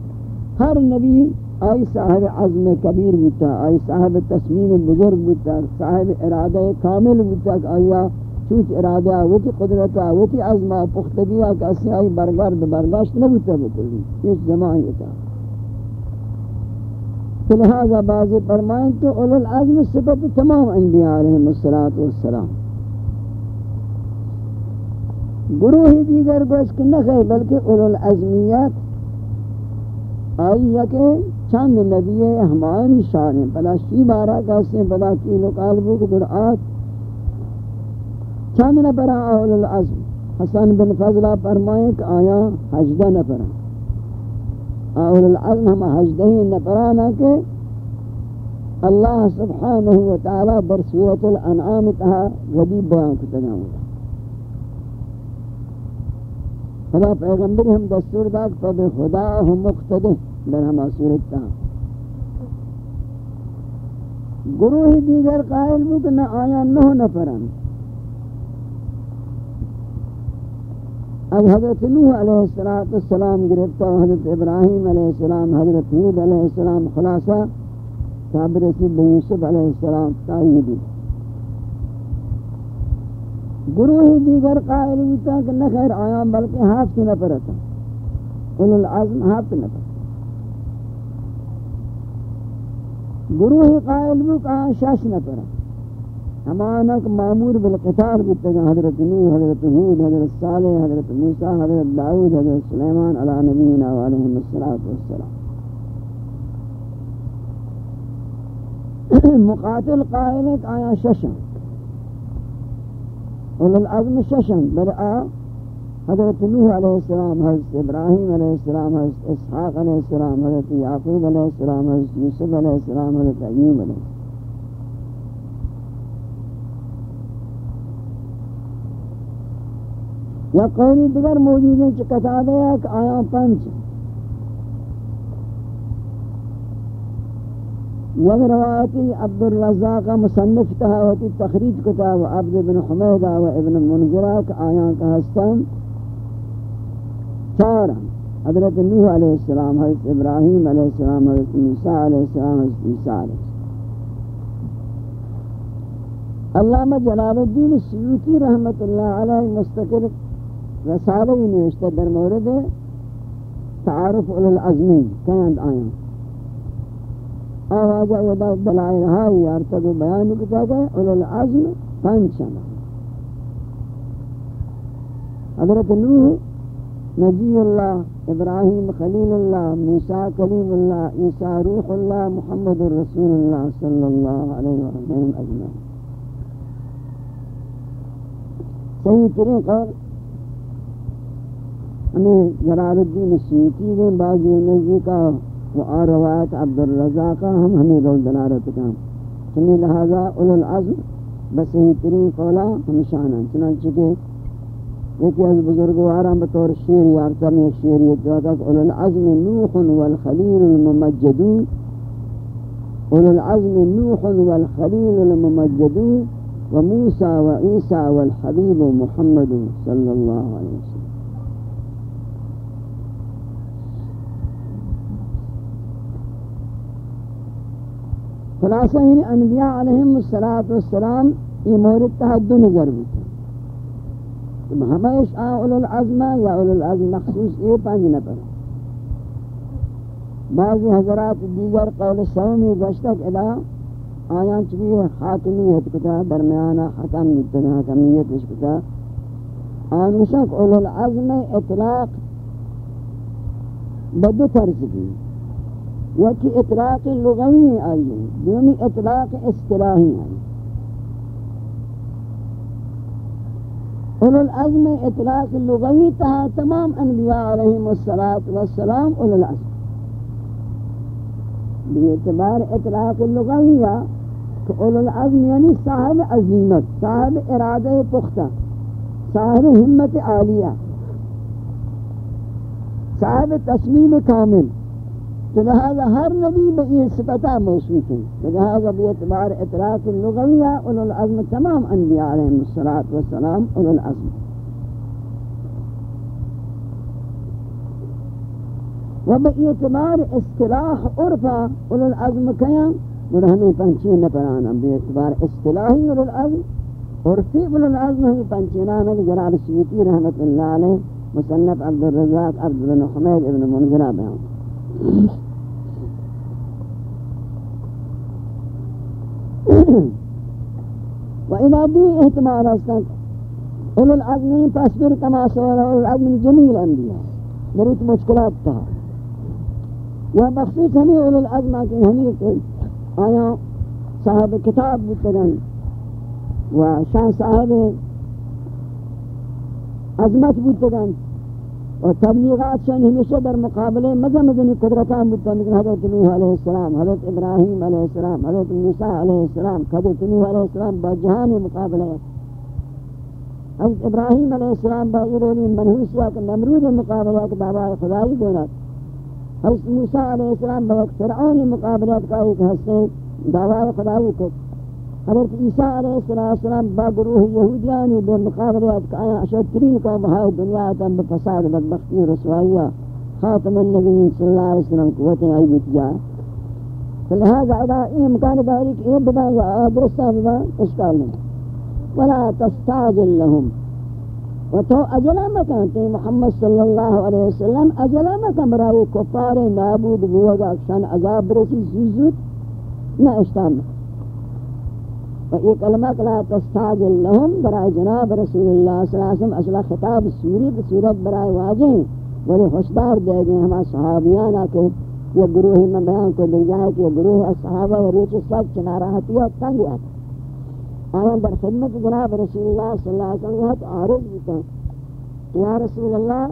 ہر نبی آئی صاحب عظم کبیر بتا آئی صاحب تصمیم بزرگ بتا صاحب ارادہ کامل بتا کہ آیا چوچ ارادہ وہ کی قدرتہ وہ کی عظمہ پختگیہ کہ آئی برگرد برگاشت نہ بتا بکلی۔ اس زمان یہ تھا۔ لہذا بعضی فرمائیں کہ اولو العظم صفت تمام انبیاء علیہ السلام گروہی دیگر گوش کہ نخیر بلکہ اولو العظمیت آئی کہ چند نبی ہماری شان ہیں پدا شی بارہ کہتے ہیں پدا کیلو قالبو کو برآت چند نپرہ اولو العظم حسن بن فضلہ فرمائیں کہ آیا حجدہ نپرہ اول العظم ہم حجدہی نفرانا کے اللہ سبحانہ وتعالی در الانعام تہا غدی بیان کتنا ہوگا خدا پیغمبر ہم دستور داد فب خدا ہم مقتدہ در ہما صورت تا. گروہ دیگر قائل بو آیا نہ نفرن اب حضرت نوح علیہ السلام گرفتا حضرت ابراہیم علیہ السلام، حضرت حود علیہ السلام، خلاصہ صاحب رسید یوسف علیہ السلام تائیدی گروہ دیگر قائل ہوتا کہ نہ خیر آیا، بلکہ ہاتھ نہ پرتا۔ اولو العظم ہاتھ نہ پرتا۔ گروہ قائل بو کہا شش نہ پرتا۔ ہمانک معمور بالقتال بتگا حضرت نوح حضرت حود حضرت صالح حضرت موسیٰ حضرت داود حضرت سلیمان علی نبینا وعلیہم السلام مقاتل قائل کہ آیا ششن اول العظم ششن برآ حضرت نوح علیہ السلام حضرت ابراہیم علیہ السلام حضرت اسحاق علیہ السلام حضرت یعقوب علیہ السلام حضرت یوسف علیہ السلام حضرت ایوب علیہ السلام. یا قومی دیگر موجود ہیں چکتا دیا کہ آیا پنچ یک روایتی عبد الرزاق مصنف تہا ہوتی تخریج کتاب عبد بن حمیدہ و ابن منظرہ کا آیاں کا ہستم چارا حضرت نوح علیہ السلام، حضرت ابراہیم علیہ السلام، حضرت موسیٰ علیہ السلام، حضرت عیسیٰ علیہ السلام۔ علامہ جلال الدین سیوتی رحمت اللہ علیہ مستقل رسالہ نوشتہ در مورد تعارف علی العظمین کہاں آیاں آوازہ ودا دلائل ہائی ارتد بیان کتا گئے اول العظم پنچنا حضرت نوح نبی اللہ ابراہیم خلیل اللہ موسیٰ کلیم اللہ عیسیٰ روح اللہ محمد رسول اللہ صلی اللہ علیہ وسلم اجمعین. صحیح ترین قول ہمیں جلال الدین سیوتی نے بعضی نزدیکہ و آ روایت عبد الرزاق ہم ہمیں رول دلالت کام۔ چنی لہذا اول العظم بس ہی ترین قولا ہم شانہ چنانچہ کہ یکی از بزرگواران بطور شیر یارتا میں شیر یہ کہ اول العظم نوح والخلیل الممجدو اول العظم نوح والخلیل الممجدو وموسى وعيسى والحبيب محمد صلى الله عليه وسلم۔ خلاصہ یعنی انبیاء علیہم السلام یہ مورد تحد نظر بھی ہمیش اول العظم یا اول العظم مخصوص یہ پانچ نفر. بعضی حضرات دیگر قول سومی گشتک ادا آیان چکی حاکمیت کتا درمیانا حکم نتنا حکمیت کتا آنوشک اول العظم اطلاق بدو طرز کی اطلاق لغوی آئی دومی اطلاق اصطلاحی آئی اولو العظم اطلاق لغوی تہا تمام انبیاء علیہم السلام اولو العظم بی اطلاق لغوی کہ اولو العظم یعنی صاحب عظیمت صاحب ارادہ پختہ، صاحب حمت عالیہ۔ صاحب تصمیم کامل۔ لہذا ہر نبی بئی صفتہ موصوف ہیں لہذا باعتبار إطلاق اللغویہ أولو العظم تمام انبیاء علیہ السلام أولو العظم و باعتبار إصطلاح عرفہ أولو العظم کیا اور ہمیں پنچین نپرانا باعتبار اصطلاحی أولو العظم عرفی أولو العظم ہمیں پنچینانا جلال سیوتی رحمت اللہ علیہ مصنف عبد الرزاق عبد بن حمید ابن منذرہ بیان و اذا بی احتمال هستند أولو العظمی پسبر کما سوالا أولو العظمی جمیل انبیاء بروت مشکلات تھا و مخصوص ہمیں أولو العظمہ کی ہمیں کوئی آیا آية صاحب کتاب بودن و شان صاحب عظمت بودن اور تبلیغات شان ہمیشہ در مقابلے مزہ مزنی قدرتان بودتا مثل حضرت نوح علیہ السلام، حضرت ابراہیم علیہ السلام، حضرت موسیٰ علیہ السلام، حضرت نوح علیہ السلام با جہانی مقابلے. حضرت ابراہیم علیہ السلام با ایرونی منحوسیہ کہ نمرود مقابلہ کہ بابا خدای گونات حضرت موسیٰ علیہ السلام با بوقت فرعون مقابلت کا ایک حصے دعوی خدای کو حضرت عیسیٰ علیہ السلام با گروہ یہودیانی بے مقابلت کا آیا اشد ترین کو بہائی دنیا تم بفساد بدبختی رسوائیہ خاتم النبیین صلی اللہ علیہ وسلم قوتیں آئی بیت جائے فلہذا ادا یہ مکان باری کہ یہ بدا یا درستہ بدا اشکال نہیں۔ ولا تستعجل لهم۔ و تو اجلا مکان تی محمد صلی اللہ علیہ وسلم اجلا مکان برای کفار نابود بوگا اکشان عذاب برسی زوزود نہ اشتام یہ کلمہ لا تستعجل لهم برای جناب رسول اللہ صلی اللہ علیہ وسلم اصلا خطاب سوری بصورت برای واجہ بڑے خوشدار دے گئے ہمارے صحابیان آکے یہ گروہ میں بیان کو لے جائے کہ یہ گروہ صحابہ و روچ سب چنا رہا اور تنگ آتا آیا در خدمت جناب رسول اللہ صلی اللہ علیہ وسلم تو عارض بیتا یا رسول اللہ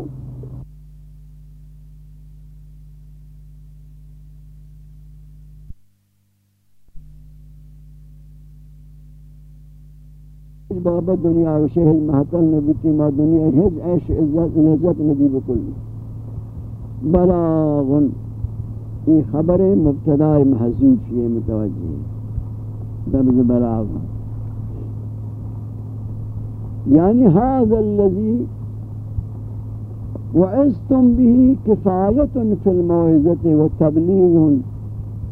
بابا دنیا و شہر محتل نبیتی ما دنیا ہج عیش عزت نزت ندی بکلی بلاغن یہ خبر مبتدا محضوف یہ متوجہ درز بلاغ یعنی هذا الذي وعزتم به كفاية في الموعظة وتبليغ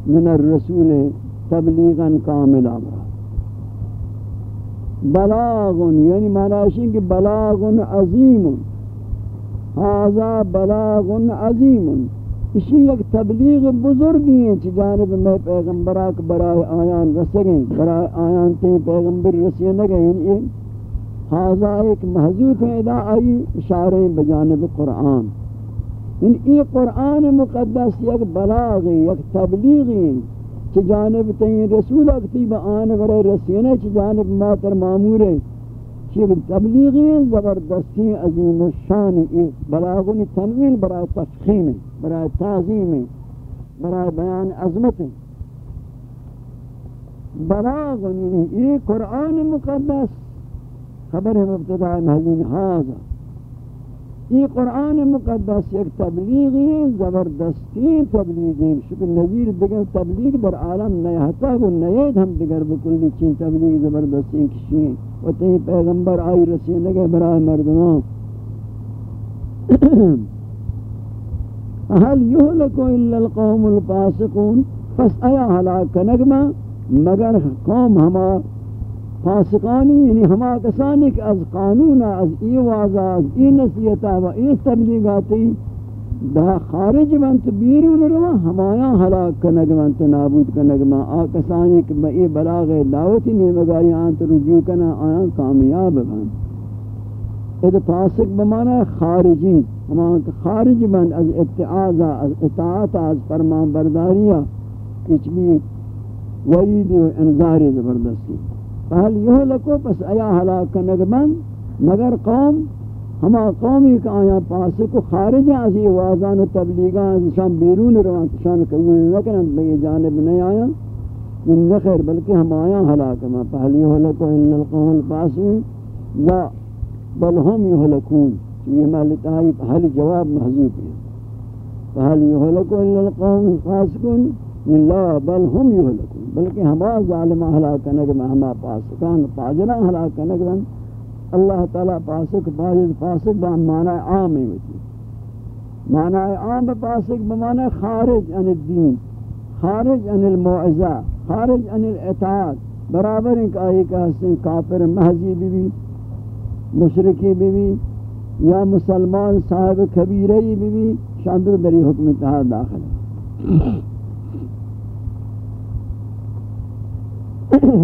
من الرسول تبلیغا كاملا بلاغ یعنی معنی کہ بلاغ عظیم هذا بلاغ عظیم اسی ایک تبلیغ بزرگی ہیں چی جانب میں پیغمبراک برای آیان رسگیں برای آیان تین پیغمبر رسی نگیں یعنی حاضا ایک محضوب ادا آئی اشاریں بجانب قرآن. ان ای قرآن مقدس یک بلاغی، یک تبلیغی چی جانب تین رسول اکتی با آن برای رسینے چی جانب ماتر معمور ہے چی تبلیغی زبردستی عظیم الشان بلاغنی تنویل برای تفخیم برای تعظیم برای بیان عظمت بلاغ یعنی یہ قرآن مقدس، خبر مبتدا محضین حاضر۔ یہ قرآن مقدس ایک تبلیغی زبردستی تبلیغی شکر نظیر دیگر تبلیغ در عالم نیہتا و نیت ہم دیگر بکلی چین تبلیغ زبردستی کشی. و تین پیغمبر آئی رسیدگے برای مردمان. هل يهلك الا القوم الفاسقون؟ پس ایا ہلاک نگما؟ مگر قوم ہما فاسقانی یعنی ہما کسانی کہ از قانون، از ای واضح، از ای نصیتا و ای تبلیغاتی، دا خارج منت بیرون روا ہمایا ہلاک کنگ منت نابود کنگ من. آ کسانی کہ ای بلاغ دعوتی نیمگاری آنت رجوع کنا، آیا کامیاب بن اد فاسق بمانا خارجی ہمان خارج بند از اتعاظ از اطاعت، از فرمان برداریہ کچھ بھی وعید و انذار زبردستی. پہل یہ لکو پس ایا ہلاک کنگ مگر قوم؟ ہما قومی کا آیا پاس کو خارج از یہ واضان و تبلیغان شان بیرون روان شان قبول نکنند بے جانب نہیں آیا من نخیر بلکہ ہم آیا ہلاک ما؟ پہل یہ ان القوم الپاسون و بل هم يهلكون. یہ مالتائی پہلی جواب محضوب ہے. پہلی یہلکو اللہ القوم فاسقون اللہ بل ہم یہلکون بلکہ ہما ظالمہ حلاکنگ میں ہما پاسکان پاسقان پاجرہ حلاکنگ میں اللہ تعالیٰ پاسق پاجد فاسق با معنی عام ہے ہوتی۔ معنی عام پاسق بمعنی خارج عن الدین، خارج عن الموعظہ، خارج عن الاطاعت۔ برابر ایک آئی کہ حسن کافر محضی بھی بھی مشرکی بھی بھی یا مسلمان صاحب کبیرہی بھی بھی شاندر دری حکم اتحاد داخل۔ ہے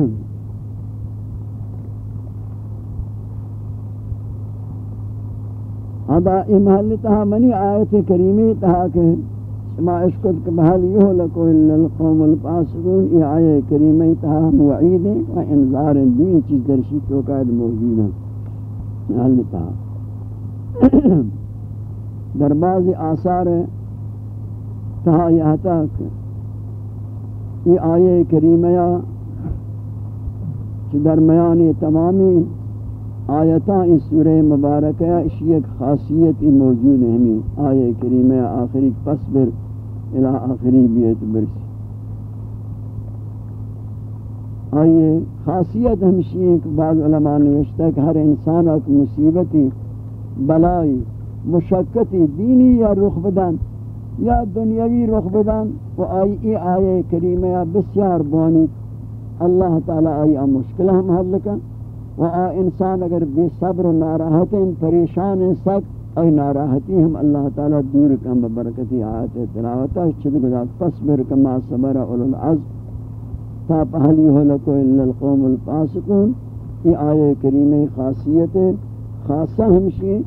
ادا محل تہا منی آیت کریمی تہا کہ ما اشکت کہ محل یہو لکو الا القوم الفاسقون یہ آیت کریمی تہا موعید و انذار دوین چیز درشی تو قائد موجود ہے محل تہا در بعض آثار تہا یہ تک یہ آیے کریمہ کہ درمیان تمامی آیتاں اس سورہ مبارکہ اسی ایک خاصیت موجود ہے ہمیں آیے کریمہ آخری پسبر الى آخری بیت برسی۔ آئیے خاصیت ہمشی ہے کہ بعض علماء نوشتا ہے کہ ہر انسان ایک مصیبتی، بلائی مشکتی دینی یا رخ بدن، یا دنیاوی رخ بدن۔ و آئی ای آئے کریمہ بسیار بانی اللہ تعالی آئی مشکل ہم حل کن و آ انسان اگر بے صبر و ناراحتیں پریشان سخت اور ناراحتی ہم اللہ تعالی دور کن ببرکتی آیت تلاوتا چھد گزاک فصبر کما صبر اولو العزم۔ تا پہلی ہو لکو الا القوم الفاسقون۔ یہ آیے کریمہ خاصیت خاصہ ہمشی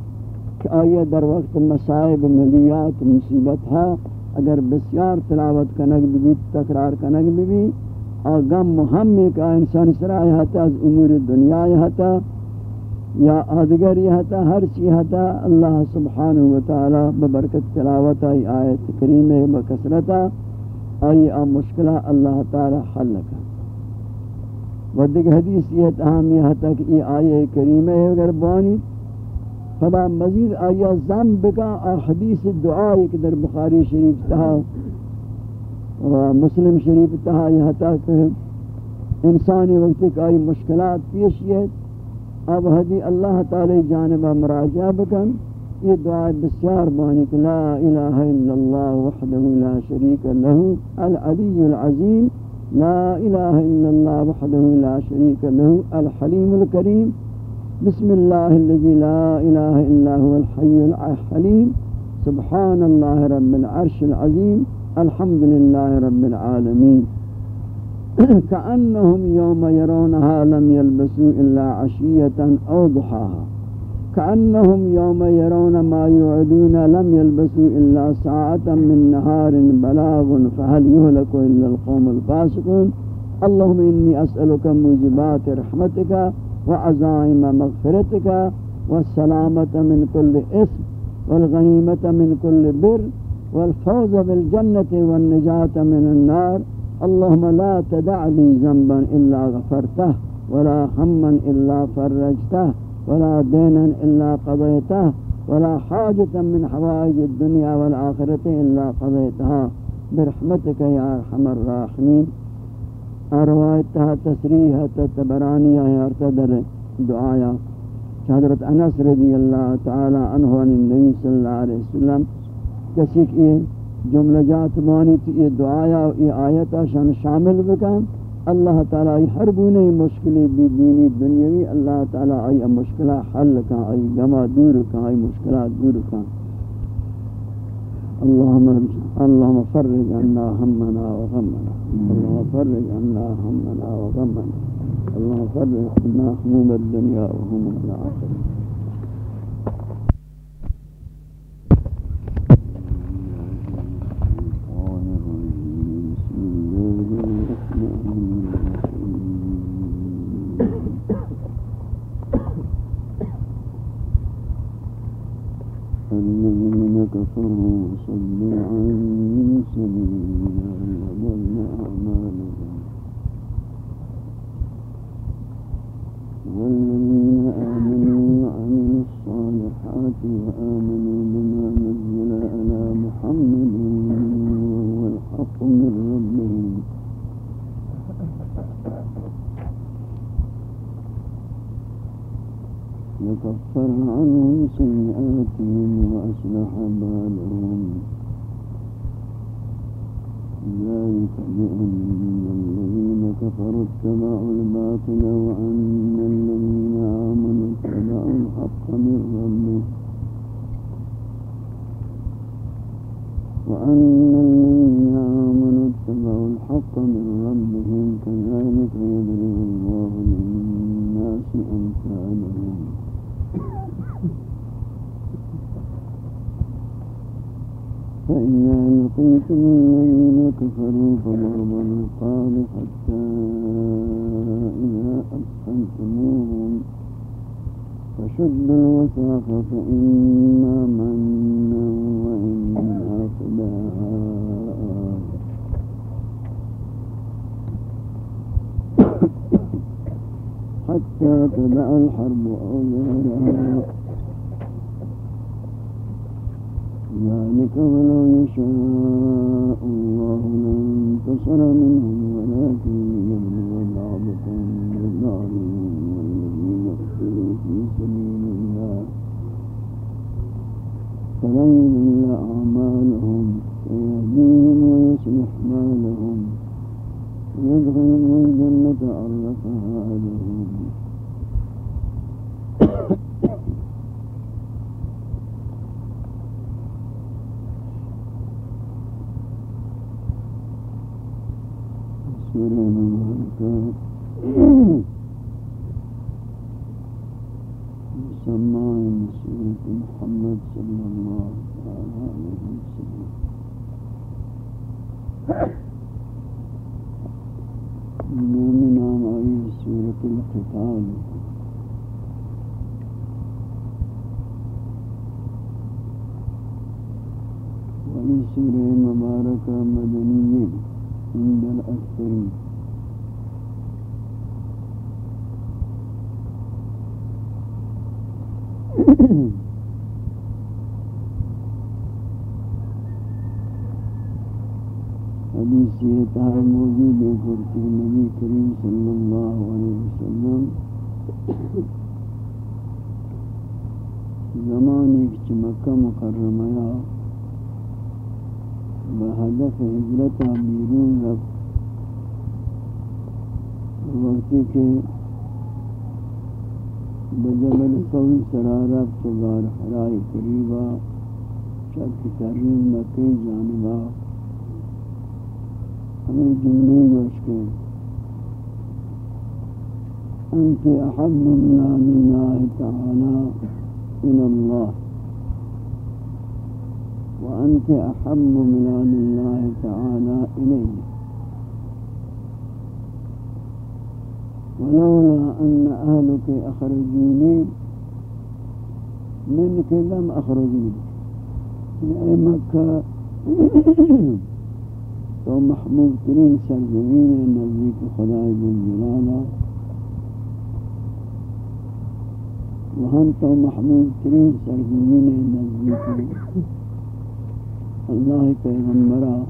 کہ آئیے در وقت مسائب ملیات، مصیبت ہے اگر بسیار تلاوت کنگ بھی، تکرار کنگ بھی اور غم محمی کا انسان سرائے ہتا از امور دنیا ہتا یا آدگر ہتا ہر چی ہتا اللہ سبحانہ وتعالی ببرکت تلاوت آئی، آیت کریمہ بکسرتا آئی آ مشکلہ اللہ تعالی حل کا۔ ودک حدیث یہ تہامی ہتا کہ یہ آئے کریمہ اگر بانی فلا مزید آیا ذنب کا حدیث دعائی کہ در بخاری شریف تہا مسلم شریف تہا یہ ہتا کہ انسانی وقت ایک آئی مشکلات پیش یہ اب حدی اللہ تعالی جانب مراجعہ بکن، یہ دعا بسیار بانی کہ لا الہ الا اللہ وحده لا شریک له العلی العظیم، لا الہ الا اللہ وحده لا شریک له الحلیم الكریم بسم الله الذي لا إله إلا هو الحي الحليم سبحان الله رب العرش العظيم الحمد لله رب العالمين. كأنهم يوم يرونها لم يلبسوا إلا عشية أو ضحاها. كأنهم يوم يرون ما يوعدون لم يلبسوا إلا ساعة من نهار بلاغ فهل يهلك إلا القوم الفاسقون؟ اللهم إني أسألك موجبات رحمتك وعزائم مغفرتك والسلامة من كل اسم والغنيمة من كل بر والفوز بالجنة والنجاة من النار. اللهم لا تدع لي ذنبا إلا غفرته ولا هما إلا فرجته ولا دينا إلا قضيته ولا حاجة من حوائج الدنيا والآخرة إلا قضيتها. برحمتك يا أرحم الراحمين. روایتها تصریح تبرانیہ ہے ارتدر دعایا حضرت أنس رضی اللہ تعالی عنہ عن النبی صلی اللہ علیہ وسلم کسی کی جملہ جات مانی تو یہ دعایا یہ آیتا شان شامل بکن۔ اللہ تعالی ہر بونے مشکلی بھی دینی دنیاوی۔ اللہ تعالی آئی مشکلہ حل کن، آئی گما دور کن، آئی مشکلات دور کن۔ اللهم اللهم فرج عنا همنا وغمنا اللهم فرج عنا همنا وغمنا اللهم فرج عنا هموم الدنيا وهموم الآخرة وآمنوا بما نزل على محمد وهو الحق من ربهم وكفر عنهم سيئاتهم وأصلح بالهم. ذلك بأن الذين كفروا اتبعوا الباطل وأن الذين آمنوا اتبعوا الحق من ربهم. وأن الذين آمنوا اتبعوا الحق من ربهم. كذلك يضرب الله للناس أمثالهم. فإذا لقيتم الذين كفروا فضرب الرقاب حتى إذا أثخنتموهم فشدوا الوثاق فإما منا وإما فداء. حتى تدع الحرب أوزارها ذلك ولو يشاء الله لانتصر منهم ولكن ليبلغ بعضكم ببعض والذين اقتلوا في سبيل الله. فلن يضل أعمالهم ويهديهم ويصلح بالهم ويدخلهم الجنة عرفها لهم سورة مباركة مسمى سورة محمد صلى الله عليه وسلم من نام آئی سورة القتال ولی سورة مباركة مدنية عند الأكثرين حدیث یہ تہا موجود ہے کہ نبی کریم صلی اللہ علیہ وسلم زمانی کی مکہ مکرمہ بہدف ہجرت بیرون رفت وقتی کے بجبل قوی سرارت تو غار حرائی قریبا چک ترین مکی جانبا ہمیں جملے گوش کے انت احب من اللہ تعالی إلى اللہ وأنت أحب من الله تعالى إليه ولولا أن أهلك أخرجوني منك لم أخرجوني أي مكة تو محبوب ترین سرزمین نزدیک خدای جلالا وہم تو محبوب ترین سرزمین نزدیک اللہ پیغمبرا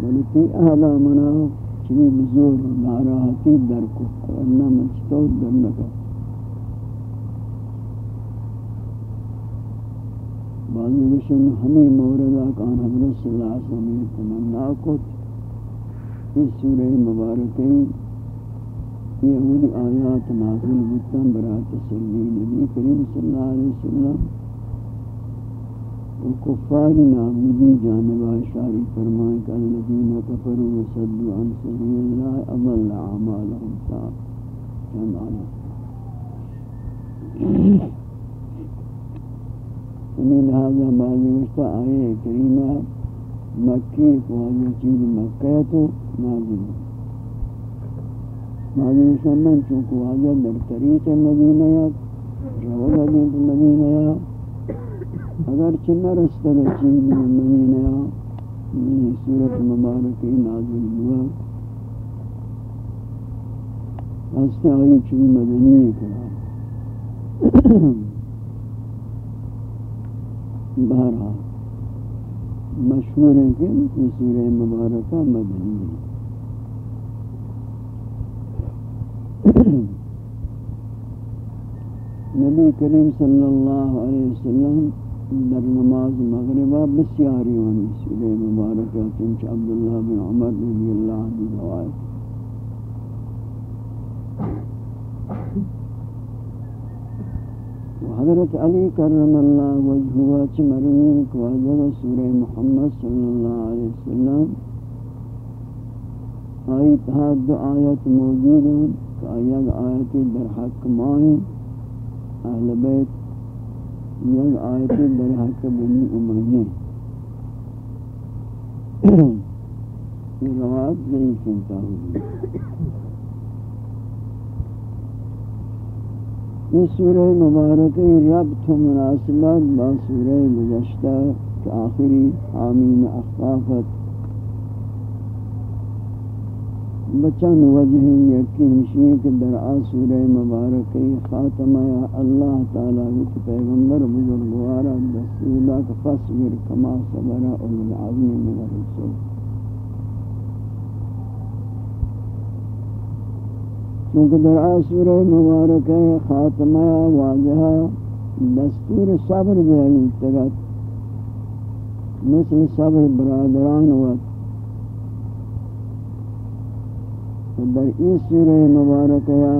بلکی اہلا منا چنی بزور ناراحتی در کو. ورنہ مچتو در نکا بعضی بشن ہمیں موردہ کان حضرت صلی اللہ علیہ وسلم تمنا کت. اس سورہ مبارکی یہ اولی آیات نازل بتن برا تسلی نبی کریم صلی اللہ علیہ وسلم کفار نابودی جانب اشاری فرمائیں کہ الذین کفروا وصدوا عن سبیل اللہ اضل اعمالهم تا چند آنا ہمیں لہذا بعضی وشتا آئے کریمہ مکی کو آجا چیز مکہ تو نازل بعضی وشتا من چونکو آجا در طریق مدینہ یا روضہ دین مدینہ یا اگر چنہ رستہ چین مدینہ یا یہ صورت مبارکی نازل ہوا ہستے آئی چون مدنی کرا بہرحال مشہور ہے کہ یہ سورہ مبارکہ مدنی. ہے نبی کریم صلی اللہ علیہ وسلم در نماز مغربہ بسیاری ونی سورہ مبارکہ چنچ عبداللہ بن عمر رضی اللہ عنہ روایت حضرت علی کرم اللہ وجہوہ چمرمین کو حضرت سورہ محمد صلی اللہ علیہ وسلم آیت حد آیت موجود ہیں۔ کہ آیت آیت در حق مائیں اہل بیت یک آیت در حق بنی امیہ یہ روایت ضعیف سنتا ہوئی یہ سورہ مبارک ربط مناسبت با سورہ گزشتہ کہ آخری حامیم اخفافت بچن وجہ یقین مشین کے در آسور مبارک خاتمہ یا اللہ تعالیٰ کی پیغمبر بزرگوارا دستورہ کا فصبر کما صبر اولو العظم من الرسول۔ چونکہ در آسور مبارک خاتمہ یا واجہ دستور صبر دے تگت مثل صبر برادران وقت در این سورہ مبارک یا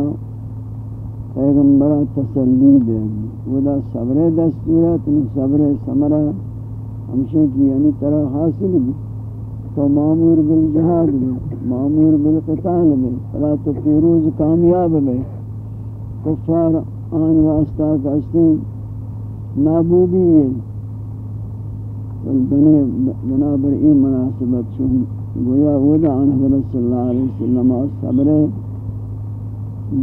پیغمبر تسلی دے ودا صبر دستورات صبر سمرہ ہمشہ کی یعنی طرح حاصل بھی تو معمور بالجہاد بھی معمور بالقتال بھی فلا تو پیروز کامیاب بھی کفار آن واسطہ کستے نابودی ہے بنابر این مناسبت چھوڑی گویا ودا عن حضرت صلی اللہ علیہ وسلم صبر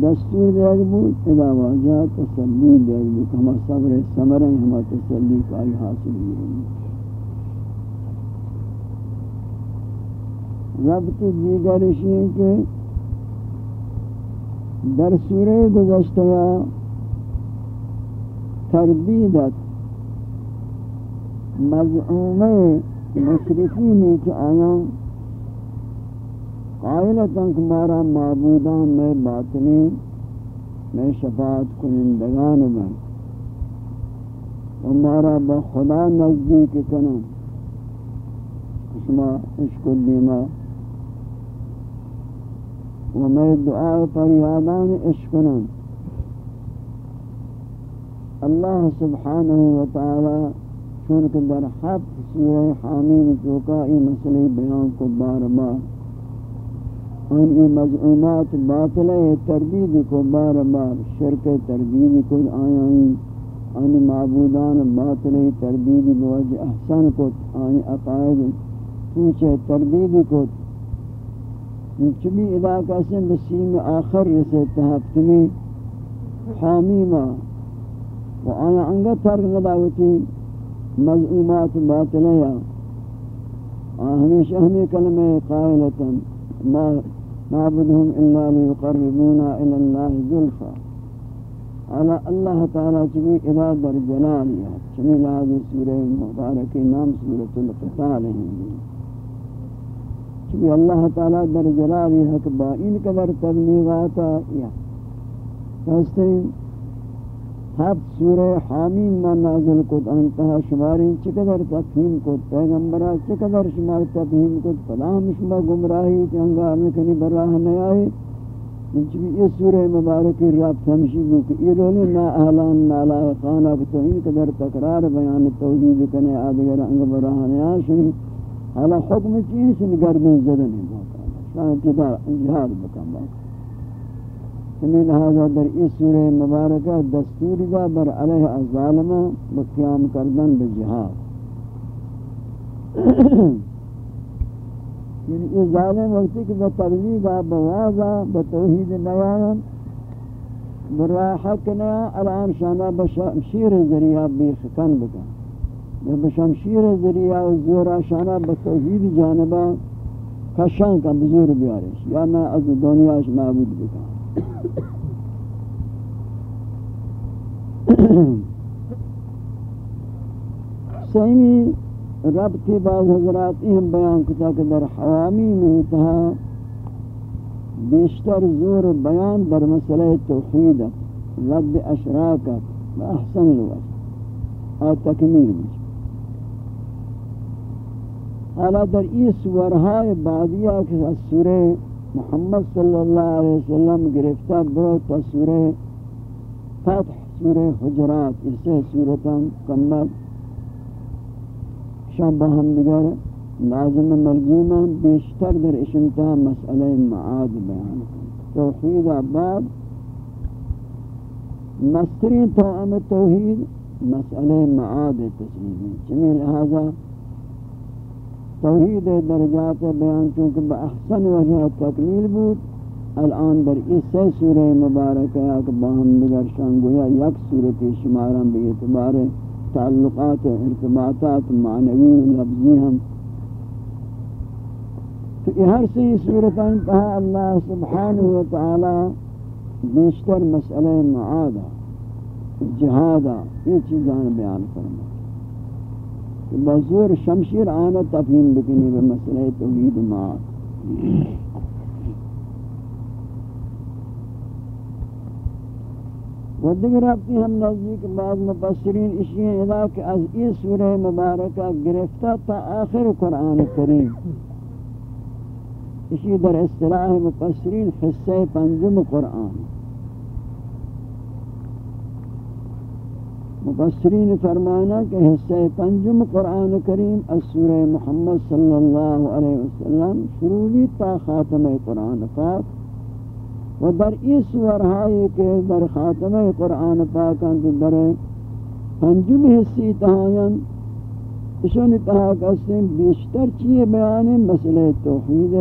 دستور دے بود ادا واجہ تسلی دے بود ہم صبر سمر ہیں ہم تسلی کا آئی حاصل ہوئی ربط دیگر اشیاء کے در سورہ گزشتہ تردیدت مزعومہ مشرقینی کے آیاں قائلتاں کہ مارا معبودان میں باطنی، میں شفاعت کنندگان میں۔ و مارا با خدا نزدیک کنن۔ شما عشق دیما و میں دعا فریادان عشق اللہ سبحانہ وتعالی چونکہ در حب سورہ حامین چوکا ای مسئلہ بیان کو بار بار ان ای مزعومات باطلہ تردید کو بار بار شرک تردید کو آیائیں ان معبودان باطلہ تردید بوجہ احسان کو آنی اقائد پوچھے تردید کو چبی علاقہ سے بسیم آخر رسے تحفت میں حامیمہ و آیا انگا ترک نداوتی مزعومات باطلہ۔ ہمیشہ ہمیں کلمہ قائلتا، ما نعبدهم إلا ليقربونا إلى الله زلفى. على الله تعالى جميع إلى در جلالية جميل هذه السورة المباركة نام سورة القتال. جميع الله تعالى در جلالية كبائن كبر تبليغاتا. يا. فاستين. ہفت سورہ حامیم ما نازل کت، انتہا شماری چقدر تفہیم کت، پیغمبرہ چقدر شمار تفہیم کت فلام شما گمراہی کہ انگار نکنی براہ نیائی منچ بھی یہ سورہ مبارکی رب سمشی بو کہ یہ لولی نا اہلان نا لائقانا کہ توہین قدر تقرار بیان توحید کنے آدگر انگ براہ نیائی شنی حالا حکم چیز شنی گردن زدن ہے شاید جہاد بکن باقا ہمیں لہذا در اس سورہ مبارکہ دستور دا بر علیہ الظالمہ بقیام کردن بجہاد یعنی اس ظالم وقتی کہ بتبلیغا بوازا بتوحید نیانا برای حق نیا الان شانا بشمشیر ذریعہ بیخکن بکن. یا بشمشیر ذریعہ و زورا شانا بتوحید جانبا کشان کا بزور بیارش یا نا از دنیاش معبود بکن. سیمی رب کی بعض حضرات ہم بیان کتا کہ در حوامی میں تہا بیشتر زور بیان در مسئلہ توحید رد اشراکت و احسن الوجه آ تکمیل مجھے حالا در ای سورهای بعدیہ کہ سورہ محمد صلی اللہ علیہ وسلم گرفتہ برو تا سورہ فتح، سورہ حجرات اسے سورتاں کمل شام بہم دیگر لازم مرزوما بیشتر در اشمتہ مسئلہ معاد بیان توحید بعد مستری توام توحید، مسئلہ معاد تسلیم. چمی لہذا توحید درجات بیان، چونکہ بأحسن وجہ تکمیل بود، الان در اس سورہ مبارک ہے کہ باہم دیگر شانگویا یک سورت شمارم بے اعتبار تعلقات ارتباطات معنوی لفظی ہم تو یہ ہر سی صورتان کہا اللہ سبحانہ وتعالی بیشتر مسئلہ معادہ جہادہ یہ چیزان بیان فرما بزور شمشیر آنا تفہیم بکنی بمسئلہ توحید معاد و دیگر ربطی ہم نزدیک بعض مبصرین اشیاء ادا کہ از ای سورہ مبارکہ گرفتہ تا آخر قرآن کریم. اسی در اصطلاح مبصرین حصہ پنجم قرآن. مبصرین فرمانا کہ حصہ پنجم قرآن کریم از سورہ محمد صلی اللہ علیہ وسلم شروعی تا خاتم قرآن پاک و در این سورهایی که در خاتمه قرآن پاک پاکند در پنجم حصی تهاین اشون تها کسیم بیشتر چیه بیان مسئله توحید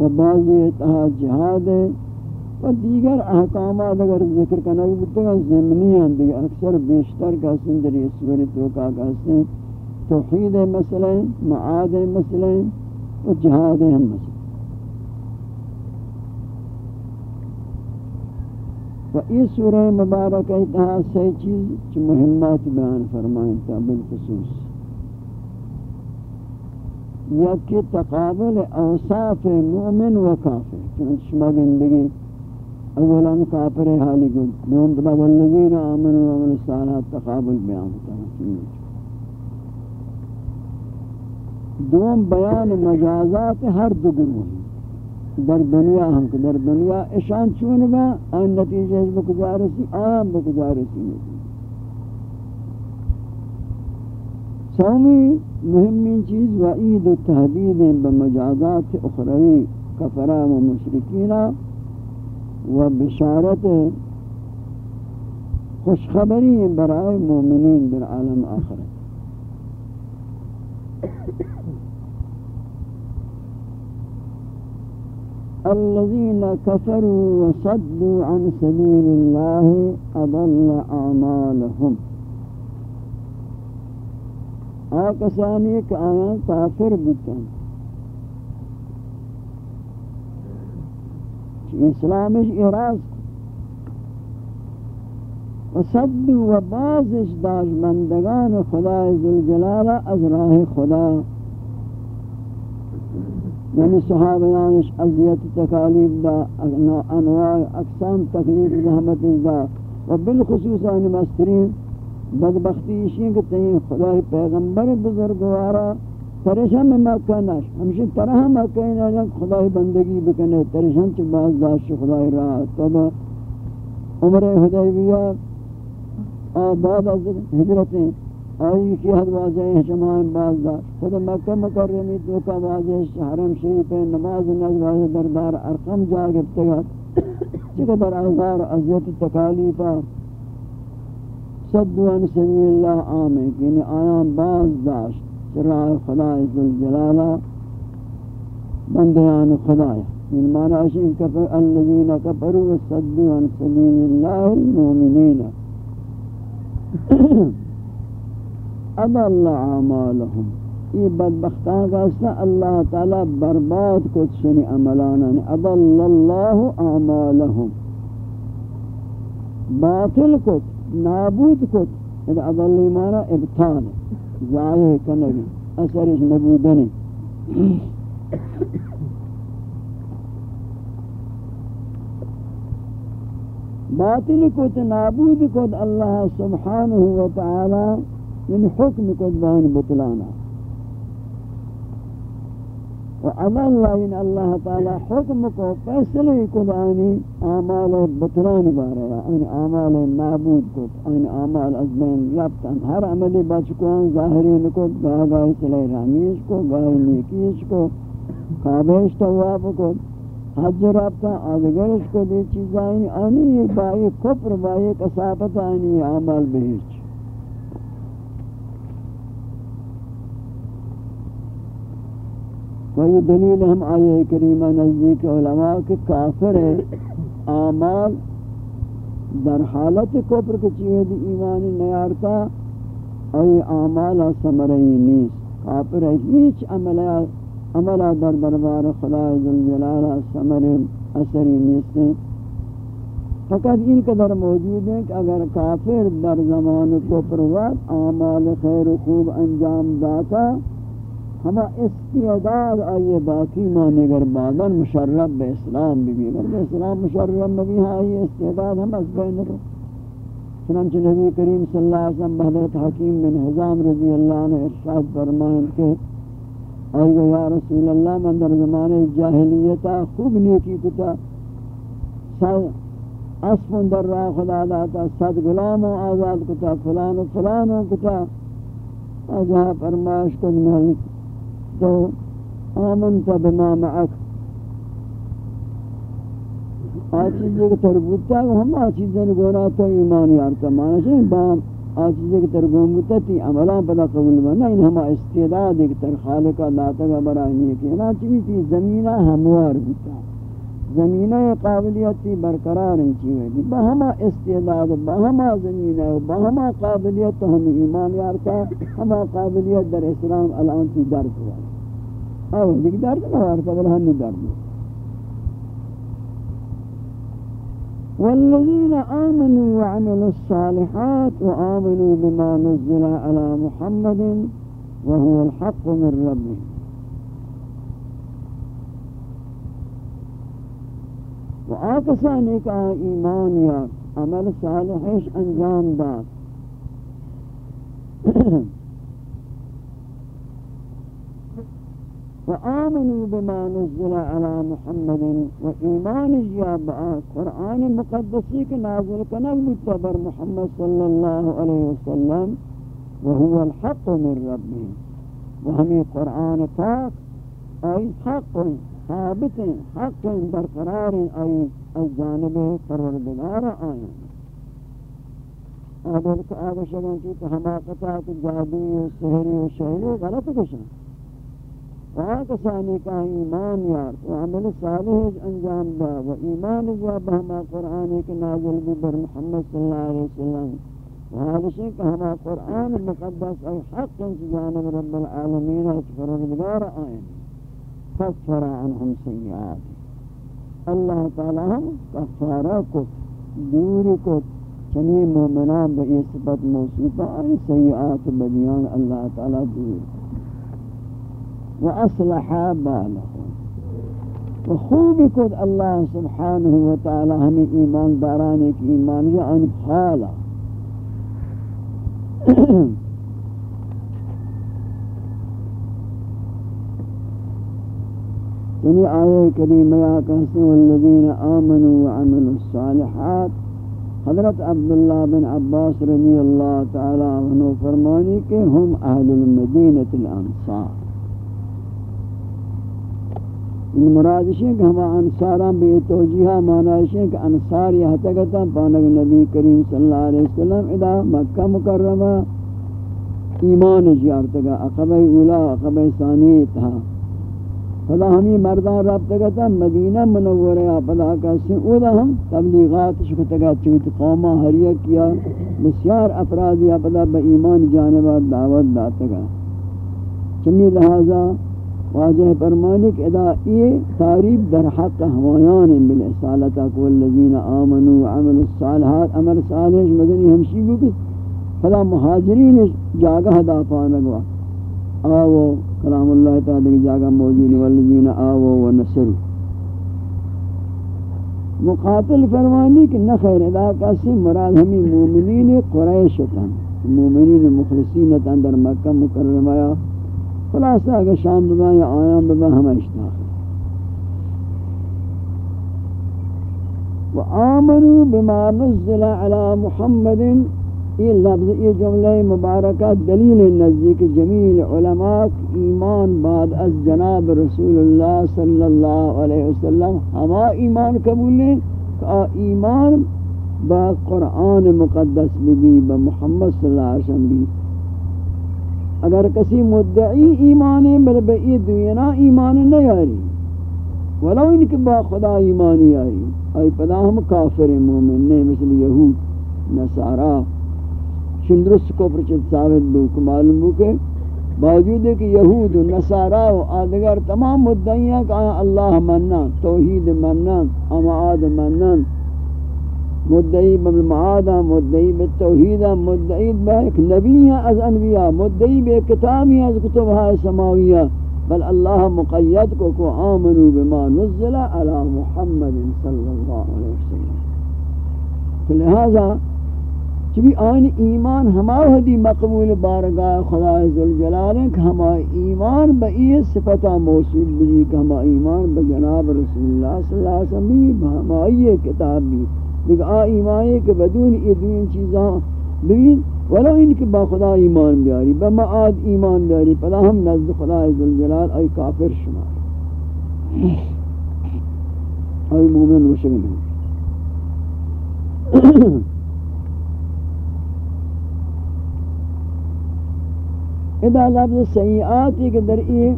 و بعضی تها جهاد و دیگر احکامات اگر ذکر کرنا بودتا زمنی ہیں دیگر اکثر بیشتر کسیم در یہ سوری توکا کسیم. توحید مسئلہ معاد مسئلہ و جہاد ہم مسئلہ و یہ سورہ مبارک اتہا سی چیز چی مہمات بیان فرمائیں تا بالخصوص. یکی تقابل اوصاف مؤمن و کافر. چنانچہ شما گندگی اولا کافر حالی گل. دوم بلا والذین آمنوا و عمل صالحات تقابل بیان تا دوم بیان مجازات ہر دو گروہ در دنیا ہم کہ در دنیا اشان چون با آن نتیجہ اس بکجارسی آم بکجارسی نہیں. سومی مهمین چیز وعید و تحدید بمجازات اخروی کفرہ و مشرکین و بشارت خوشخبری برائے مومنین در عالم آخرت الذين كفروا وصدوا عن سبيل الله أضل أعمالهم. آکسانی ایک آیان کافر اسلامش اراز و صد و بازش داش مندگان خدا ذوالجلال از راہ خدا. یعنی صحابیانش اذیت تکالیف دا انواع اقسام تکلیف رحمت دا و بالخصوص آنی مسترین بدبختی اشیاء کہ تین خدای پیغمبر بزرگوارا ترشم میں مکہ ناش؟ ہمشہ طرح مکہ ناش؟ خدای بندگی بکنے ترشم چھ باز داشت خدای راہ توبہ عمر حدیبیہ آباد از حجرتیں آئی کی حد واضح ہے شمائن باز دار خود مکہ مکرمی دوکا واضح حرم شریف نماز نظر واضح دردار ارقم جا گفتگت چکہ در اغار عزیت تکالیفا صدو عن سبیل اللہ آمین یعنی آیان باز داشت۔ چراہ خدا عزالجلالہ بندیان خدا یعنی معنی اشین کفر الذین کفروا صدو عن سبیل اللہ المومنین أضل اعمالهم. یہ بدبختان کا اللہ تعالی برباد کو سنی عملانا أضل اللہ اعمالهم. باطل کو نابود کو اذا أضل مانا ابطال. ضایع کنگی أثرش نبودنی باطل کت نابود کت اللہ سبحانہ و تعالی من حکم کت بان بطلانا. و عمل اللہ ان اللہ تعالی حکم کو فیصلے قدانی آمال بطلان بارا ان آمال معبود کو ان آمال از بین یابتن ہر عملی بچکوان ظاہرین کو گاہ گاہ صلی رحمیش کو گاہ نیکیش کو قابش تواب کو، حج رابطہ آدگرش کو، دی چیزائیں آنی، بائی کفر، بائی کسابت آنی آمال بہیچ و یہ دلیل ہم آئے کریمہ نزدیک علماء کے کافر اعمال در حالت کفر کے چیئے دی ایمان نیارتا ای اعمال سمرئی نیس کافر ہے ہیچ عمل عملہ در دربار خدا ذوالجلالہ ثمر اثری نیستیں فقط این قدر موجود ہے کہ اگر کافر در زمان کو پروت اعمال خیر و خوب انجام داتا ہما استعداد آئیے باقی مانے گر بعدن مشرب بے اسلام بھی بھی اگر اسلام مشرب بھی ہاں آئیے استعداد ہم از بین رو۔ چنانچہ نبی کریم صلی اللہ علیہ وسلم بحضرت حکیم بن حضام رضی اللہ عنہ ارشاد فرمائن کے آئیے یا رسول اللہ، من در زمان جاہلیتا خوب نیکی کتا اسفن در راہ خدا داتا صد غلام و آزاد کتا فلان و فلان و کتا اجہا فرماش کن محل تو آمنت بما معک آچیزے کے تربوتا ہم آچیزیں گونا تو ایمان یارتا مانا شاید با آچیزے کے ترگومتا تی عملان پدا قبول بنا۔ ان ہما استعداد ایک تر خالقہ لاتا گا برای نیکی نا چوی تی زمینہ ہموار بتا زمینہ قابلیتی برقرار ہیں چیوے بہما استعداد بہما زمینہ بہما قابلیت تو ہم ایمان یارتا ہما قابلیت در اسلام الان تی درد ہوا۔ أو دیکھ درد نہ یارتا بل ہنو درد والذين آمنوا وعملوا الصالحات وآمنوا بما نزل على محمد وهو الحق من ربهم و آکسانی کا ایمان یا عمل صالحش أنجام داد وآمنوا بما نزل على محمد وإيمان جاب آه، قرآن مقدسي كنازل كنبت التبر محمد صلى الله عليه وسلم وهو الحق من ربه. وهم القرآن پاک أي حق ثابت حق برقرار أي الجانب قرر آئين آية کا آدھر شبان چوتا حماقتات جادوی و سحری و غلط وآکسانی کا ایمان یار و عمل صالح انجام دا و ایمان جا بہما قرآن کے نازل بھی بر محمد صلی اللہ علیہ وسلم. وهذا کہ ہما قرآن مقدس ای حق جانب رب العالمین و پروردگار آئیں کفر عنهم سیئات؟ اللہ تعالی ہم کفارہ کو، دور کو چنی مومنان بئی صفت موصوفہ آئی سیئات بدیان اللہ تعالی دور و اصلح بالہم و خوب کد اللہ سبحانہ و تعالی ہمیں ایمان دارانے کی ایمان یا أن حالا یعنی آیے کریمہ یا کہتے والذین آمنوا وعملوا الصالحات. حضرت عبداللہ بن عباس رضی اللہ تعالی عنہ فرمانی کہ ہم اہل المدینة الانصار ان مرادش ہے کہ ہم انصاران بے توجیہ معنیش ہے کہ انصار یہ حتگتا پانک نبی کریم صلی اللہ علیہ وسلم ادا مکہ مکرمہ ایمان جیارتگا اقبہ اولا اقبہ ثانی تھا۔ فلا ہمیں مردان رابطہ گتا مدینہ منورہ پدا کسی اولا ہم تبلیغات شکتگا چوت قوما حریہ کیا، بسیار افرادی پدا با ایمان جانبات دعوت داتگا چمی لہذا واجہ فرمانک ادا یہ تعریب در حق ہمایان بالعصالتا والذین آمنوا وعملوا الصالحات امر صالح مدنی ہمشی گو کہ فلا مہاجرین جاگہ دا پانگوا آو، کلام اللہ تعالی کی جگہ موجود والذین آو و نصر مقاتل فرمانی کہ نہ خیر، ادا کا سے مراد ہمیں مومنین قریش تھا مومنین مخلصین اندر مکہ مکرمہ خلاصہ اگر شام بما یا آیام بما ہم اشتاق وآمنوا بما نزل على محمد یہ لفظ یہ جملہ مبارکہ دلیل نزدیک جمیل علماء ایمان بعد از جناب رسول اللہ صلی اللہ علیہ وسلم. ہما ایمان قبول لیں کہ ایمان با قرآن مقدس بھی با محمد صلی اللہ علیہ وسلم. بھی اگر کسی مدعی ایمان ہے بل بئی دوینا ایمان نہیں آری ولو ان کے با خدا ایمانی آئی آئی پدا ہم کافر مومن، نہیں مثل یہود، نصارہ، چندرست کفر چند ثابت بو معلوم بو کہ باوجود ہے کہ یہود و نصارہ و آدگر تمام مدعیاں کہ اللہ مننا توحید مننا امعاد مننا مدعی بالمعادہ مدعی بالتوحیدہ مدعی با نبی از انبیاء، مدعی بے کتابی از کتبہ سماویہ بل اللہ مقید کو کو آمنوا بما نزل على محمد صلی اللہ علیہ وسلم۔ لہذا چبی آن ایمان ہماری مقبول بارگاہ خدا ذوالجلال ہے کہ ہما ایمان با ای صفتہ موصول بھی کہ ہما ایمان با جناب رسول اللہ صلی اللہ علیہ وسلم بھی ہما ای کتاب بھی۔ لیکن آ، ایمان ہے کہ بدون ای دوین چیزاں بگین ولو ان کی با خدا ایمان بیاری، با معاد ایمان بیاری، پدا ہم نزد خدا ذوالجلال ای کافر شمار ای مومن وشگن ادا لفظ سیئاتی کہ در ای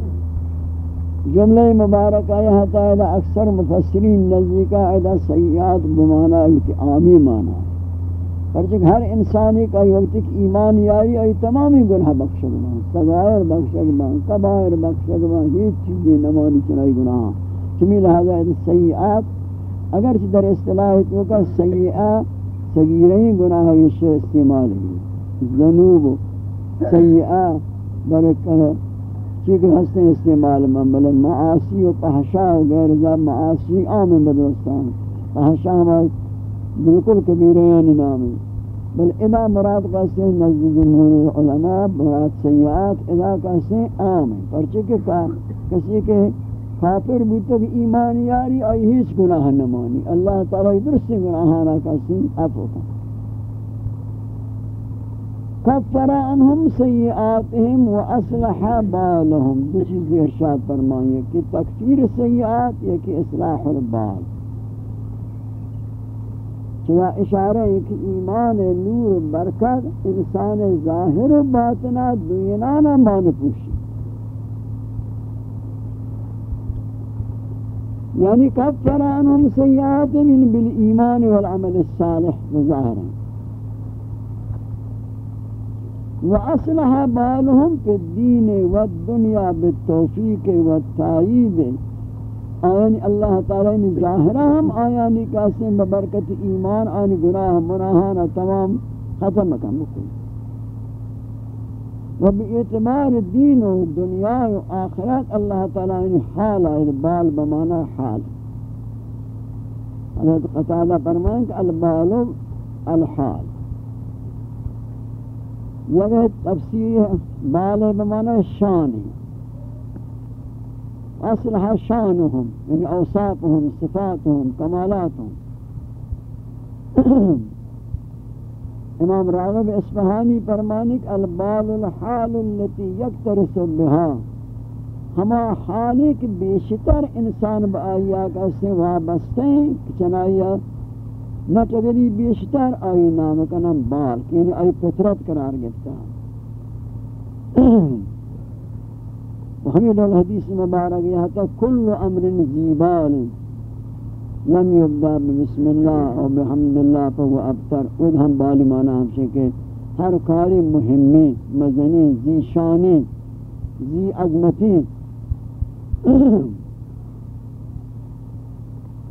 جملہ مبارکہ یہ تا ادا اکثر مفسرین نزدیکا ادا سیئات بمانا عامی مانا پرچک ہر انسانی کا وقت ایک ایمان یاری ای تمامی گناہ بخشگ بان سغائر بخشگ بان کبائر بخشگ بان ہیچ چیزیں نمانی چنائی گناہ چمی لہذا ادا سیئات اگرچہ جی در اصطلاح تو کا سیئات صغیرین گناہ یہ استعمال ہے۔ ذنوب، سیئات برکہ چیک ہستے استعمال من؟ بل معاصی و پہشا و غیر ذا معاصی عام بدرستان پہشا ہم بالکل کبیریان نامی. بل ادا مراد کہتے ہیں نزد جمہور علماء مراد سیئات ادا کہتے ہیں عام. ہے پرچہ کہ کسی کے کافر بھی تو ایمان یاری، آئی ہیچ گناہ نمانی. اللہ تعالی درست گناہانا کہتے ہیں افو کا کفر عنہم سیئاتہم و اصلح بالہم دو چیز ارشاد فرمائیے کہ تکفیر سیئات یا کہ اصلاح البال. چوا اشارہ ہے کہ ایمان نور برکت انسان ظاہر و باطنہ دوینانا مان پوشی. یعنی کفر عنہم سیئاتہم بالایمان والعمل الصالح وظاہرہ وأصلح بالهم في الدين والدنيا بالتوفيق والتعيد. آیانی اللہ تعالی نے ظاہرہ ہم آیانی کاسے ببرکت ایمان آنی گناہ مناہانا تمام ختم کم و بی اعتبار دین و دنیا و آخرت اللہ تعالی نے حال آئے بال بمانا حال. حضرت قطعہ فرمائیں کہ البال الحال. یہ تفسیر بال بمعنی شان اصل ہے شانهم یعنی اوصافهم، صفاتهم، کمالاتهم. امام راغب اصفهانی فرمانک البال الحال التي يكترس بها. ہما حالک بیشتر انسان با آیا کا سے وابستے ہیں چنائیہ نہ نچگری بیشتر آئی نام کنم بال یعنی آئی پترت قرار گفتا ہمیں دول حدیث مبارک یہ تا کل امر زیبال لم یبدا بسم اللہ و بحمد اللہ فهو ابتر. ود ہم بالی مانا ہم سے کہ ہر کاری مہمی مزنی زی شانی زی عظمتی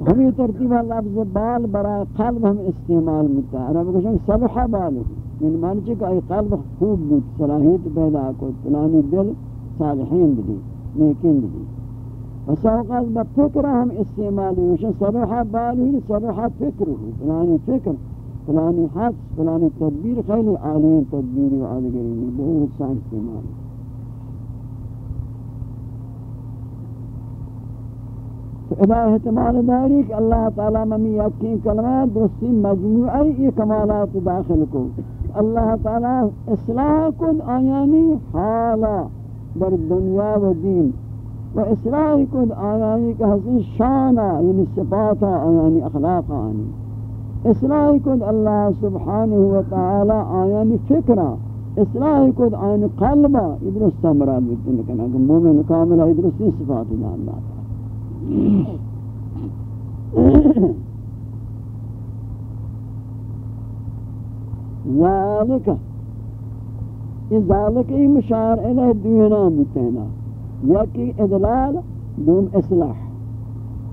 ہمیں ترتیبہ لفظ بال برای قلب ہم استعمال متا عرب کشن صلح بال یعنی معنی چکہ ای قلب خوب بود صلاحیت پیدا کو فلانی دل صالحین دی نیکین دی۔ بس اوقات با فکر ہم استعمال ہوشن صلح بال ہی صلح فکر ہو۔ فلانی فکر فلانی حد فلانی تدبیر خیلی عالین تدبیر و آدگری بہت سا استعمال۔ ادا احتمال داری کہ اللہ تعالی ممی یقین کلمہ درستی مجموعی یہ کمالات داخل کو اللہ تعالی اصلاح کن آیانی حالا در دنیا و دین. و اصلاح کن آیانی کہ حسن شانا یعنی صفاتا آیانی اخلاق آنی. اصلاح کن اللہ سبحانہ و تعالی آیانی فکرہ اصلاح کن آیانی قلبہ ادرست مراد بکتے لکن اگر مومن کاملہ ادرستی صفات دا اللہ تعالی ذلك یہ مشار علیہ دوینا بتینا یکی ادلال دوم اصلاح۔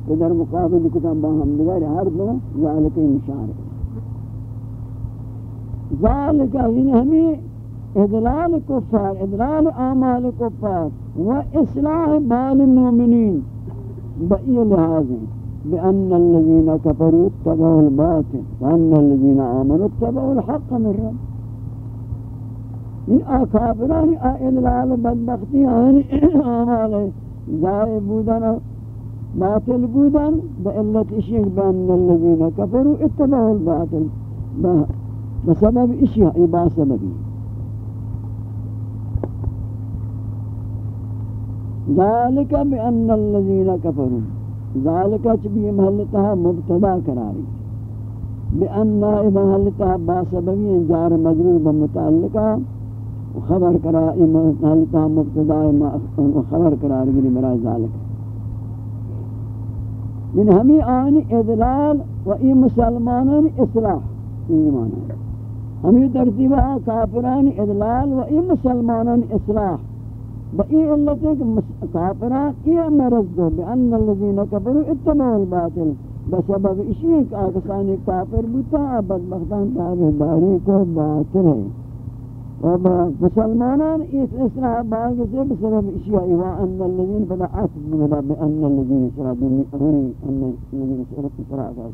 در مقابل کتن با ہم دیگر ہر دو ذالکی مشار علیہ ذالکہ یعنی ہمیں ادلال کفار، ادلال اعمال کفار و اصلاح بال المؤمنین بئی لحاظیں بأن الذين كفروا اتبعوا الباطل وأن الذين آمنوا اتبعوا الحق من رب. من آكابران آئلال بدبختی آنی آمال زائب بودن باطل بودن بإلت اشیق بأن الذين كفروا اتبعوا الباطل. بسبب اشیاء ابا سببی. ذلك بأن الذين كفروا ذلك چبی محلتها مبتدا قراری. بأن محلتها باسبب انجار مجروب متعلقہ وخبر کرا محلتها مبتدا وخبر قرار من برای ذلك من همي آن ادلال و مسلمان اصلاح ایمان ہمی ترتیبہ کافران ادلال و ای اصلاح. بقي علت ہے کہ کافران مرض دو بأن الذين كفروا اتبعوا الباطل. بسبب اسی ایک كافر کافر بوتا بدبختان تابع داری کو باطل ہے وما مسلمانان اس اسرع بعض بسبب إشياء. وأن الذين فلا عصب بأن الذين شربوا من أن الذين شربوا شرابا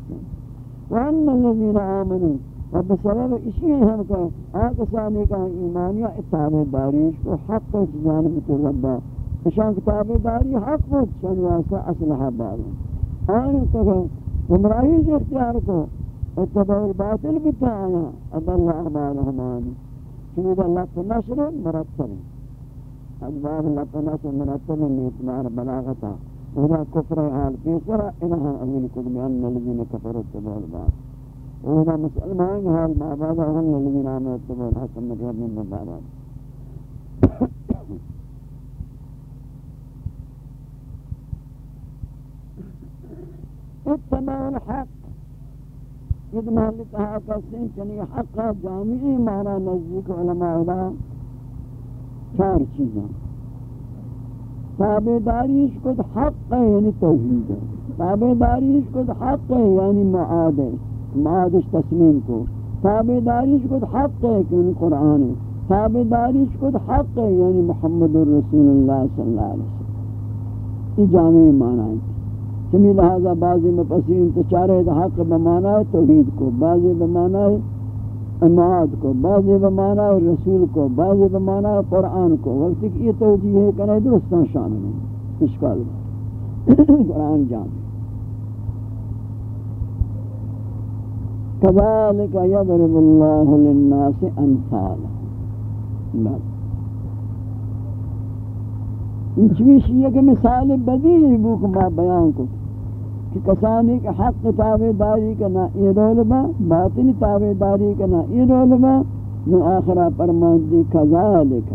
وأن الذين آمنوا و بسبب اسی ہم کا آکسانی کا ایمان یا اتحام باریش کو حق کو جانب کے رب شان کتاب باری حق بود شان واسه اصلح باری. آن تو گمراہی جو اختیار کو اتباع الباطل بتاعنا اضل اعمالهم شنو اللہ نشر مرتب اسباب لفظ نشر مرتب من اعتبار بلاغتا. وذا كفر حال في سرا انها امين كل بان الذين كفروا اتباع الباطل وهذا مسلمان حال ما بعد هم الذين آمنوا اتبعوا الحق من ربهم من بعد. اتبعوا الحق یہ محل کہا کسیں چنی حق جامعی معنی نزدیک علماء دا چار چیزاں تابداریش کد حق ہے یعنی توحید ہے تابداریش کد حق ہے یعنی ہے معادش تسلیم کو۔ تابع داریش کو حق ہے کہ ان قرآن ہے۔ تابع داریش کو حق ہے یعنی محمد الرسول اللہ صلی اللہ علیہ وسلم۔ یہ جامع معنی ہے۔ چمی لہذا بعضی مپسین تچارے حق بمعنی ہے توحید کو، بعضی بمعنی ہے اماد کو، بعضی بمعنی ہے رسول کو، بعضی بمعنی ہے قرآن کو۔ وقت کہ یہ توجیہ ہے کہ نہیں درستان شامل ہے اشکال قرآن جامع۔ كذلك يضرب الله للناس امثالا ان چویش یہ مثال بدیل بوک ما بیان کو کہ کسانی کے حق تابع داری کنا یہ رول با باطنی تابع داری کنا یہ رول با جو آخرہ فرمان دی کذالک.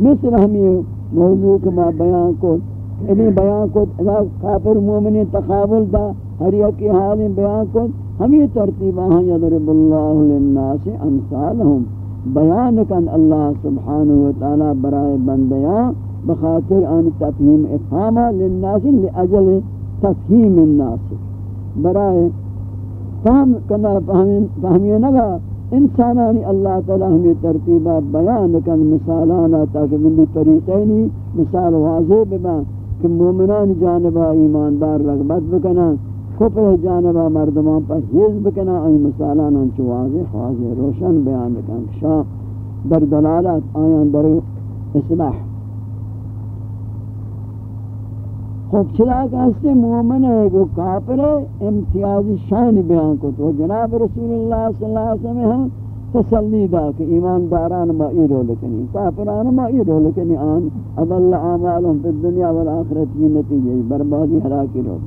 مثل ہمیں موضوع کے ما بیان کو ابھی یعنی بیان کو کافر مومنی تقابل دا، ہر یک حال بیان کو ہمیں ترتیب ہاں یضرب اللہ للناس امثالہم۔ بیان کن اللہ سبحانہ وتعالی برائے بندیاں، بخاطر ان تفہیم افہامہ للناس لأجل تفہیم الناس۔ برائے فهم کنا فهمی نگا۔ انسانانی اللہ تعالی ہمیں ترتیبہ بیان کن مثالانا تاکہ ملی طریقینی، مثال واضح ببان کہ مومنان جانبہ ایماندار رغبت بکنان کفر جانبہ مردمان پر حزب کنا آئی مثالان انچو واضح واضح روشن بیان بکن شاہ در دلالت آیان در اصلاح. خوب چلا کہ ہستے مومن ہے کہ کافر امتیازی شان بیان کو تو جناب رسول اللہ صلی اللہ علیہ وسلم ہم تسلی دا کہ ایمانداران ما ایرو لکنی کافران ما ایرو لکنی آن اضل آمالهم فی الدنیا والآخرت کی نتیجہ بربادی حراکی رو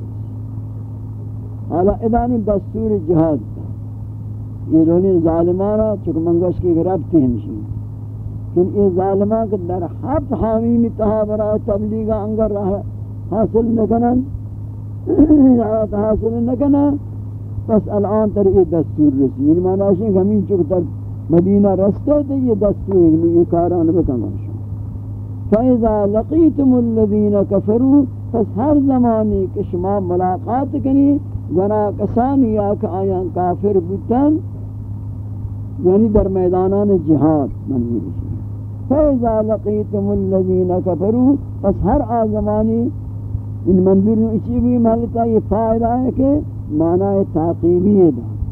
حالا ادانی دستور جہاد یہ رونی ظالمانا چکہ منگوش کی ربطی ہمشی کن یہ ظالمان کے در حب حامی تہا برای تبلیغ انگر رہا حاصل نکنن آیات حاصل نکنن پس الان تر یہ دستور رسی یعنی معنی ہے کہ ہمیں چکہ تر مدینہ رستے دے یہ دستور یہ کاران بکن شما فَإِذَا لَقِيتُمُ الَّذِينَ كَفَرُوا پس ہر زمانی کہ شما ملاقات کنی گناہ کسانی یا کہ آیان کافر بودتن یعنی در میدانان جہاد منظور شما فَإِذَا لَقِيتُمُ الَّذِينَ كَفَرُوا، پس ہر آزمانی ان منظور اسی بھی محلتا یہ فائدہ ہے کہ معنی تاقیبی ہے۔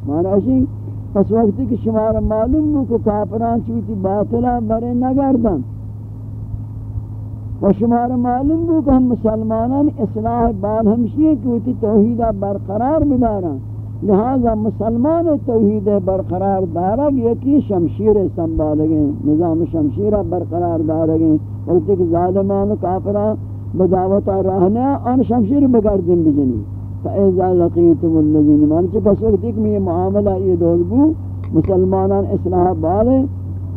معنی اسی، پس وقتی کہ شمار معلوم ہو کہ کافران چوتی باطلہ برے نگردن۔ و شمار معلوم ہو کہ ہم مسلمانان اصلاح بال ہمشی ہے کہ توحیدہ برقرار بدارا لہذا مسلمان توحید برقرار دارا یکی شمشیر سنبالگیں نظام شمشیر برقرار دارگیں وقتی کہ ظالمان و کافران بدعوت راہنا ان شمشیر بگردن بجنی فَإِذَا لَقِيتُمُ الَّذِينَ مانچہ پس وقت ایک میں یہ معاملہ یہ دول بو، مسلمانان اصلاح بالے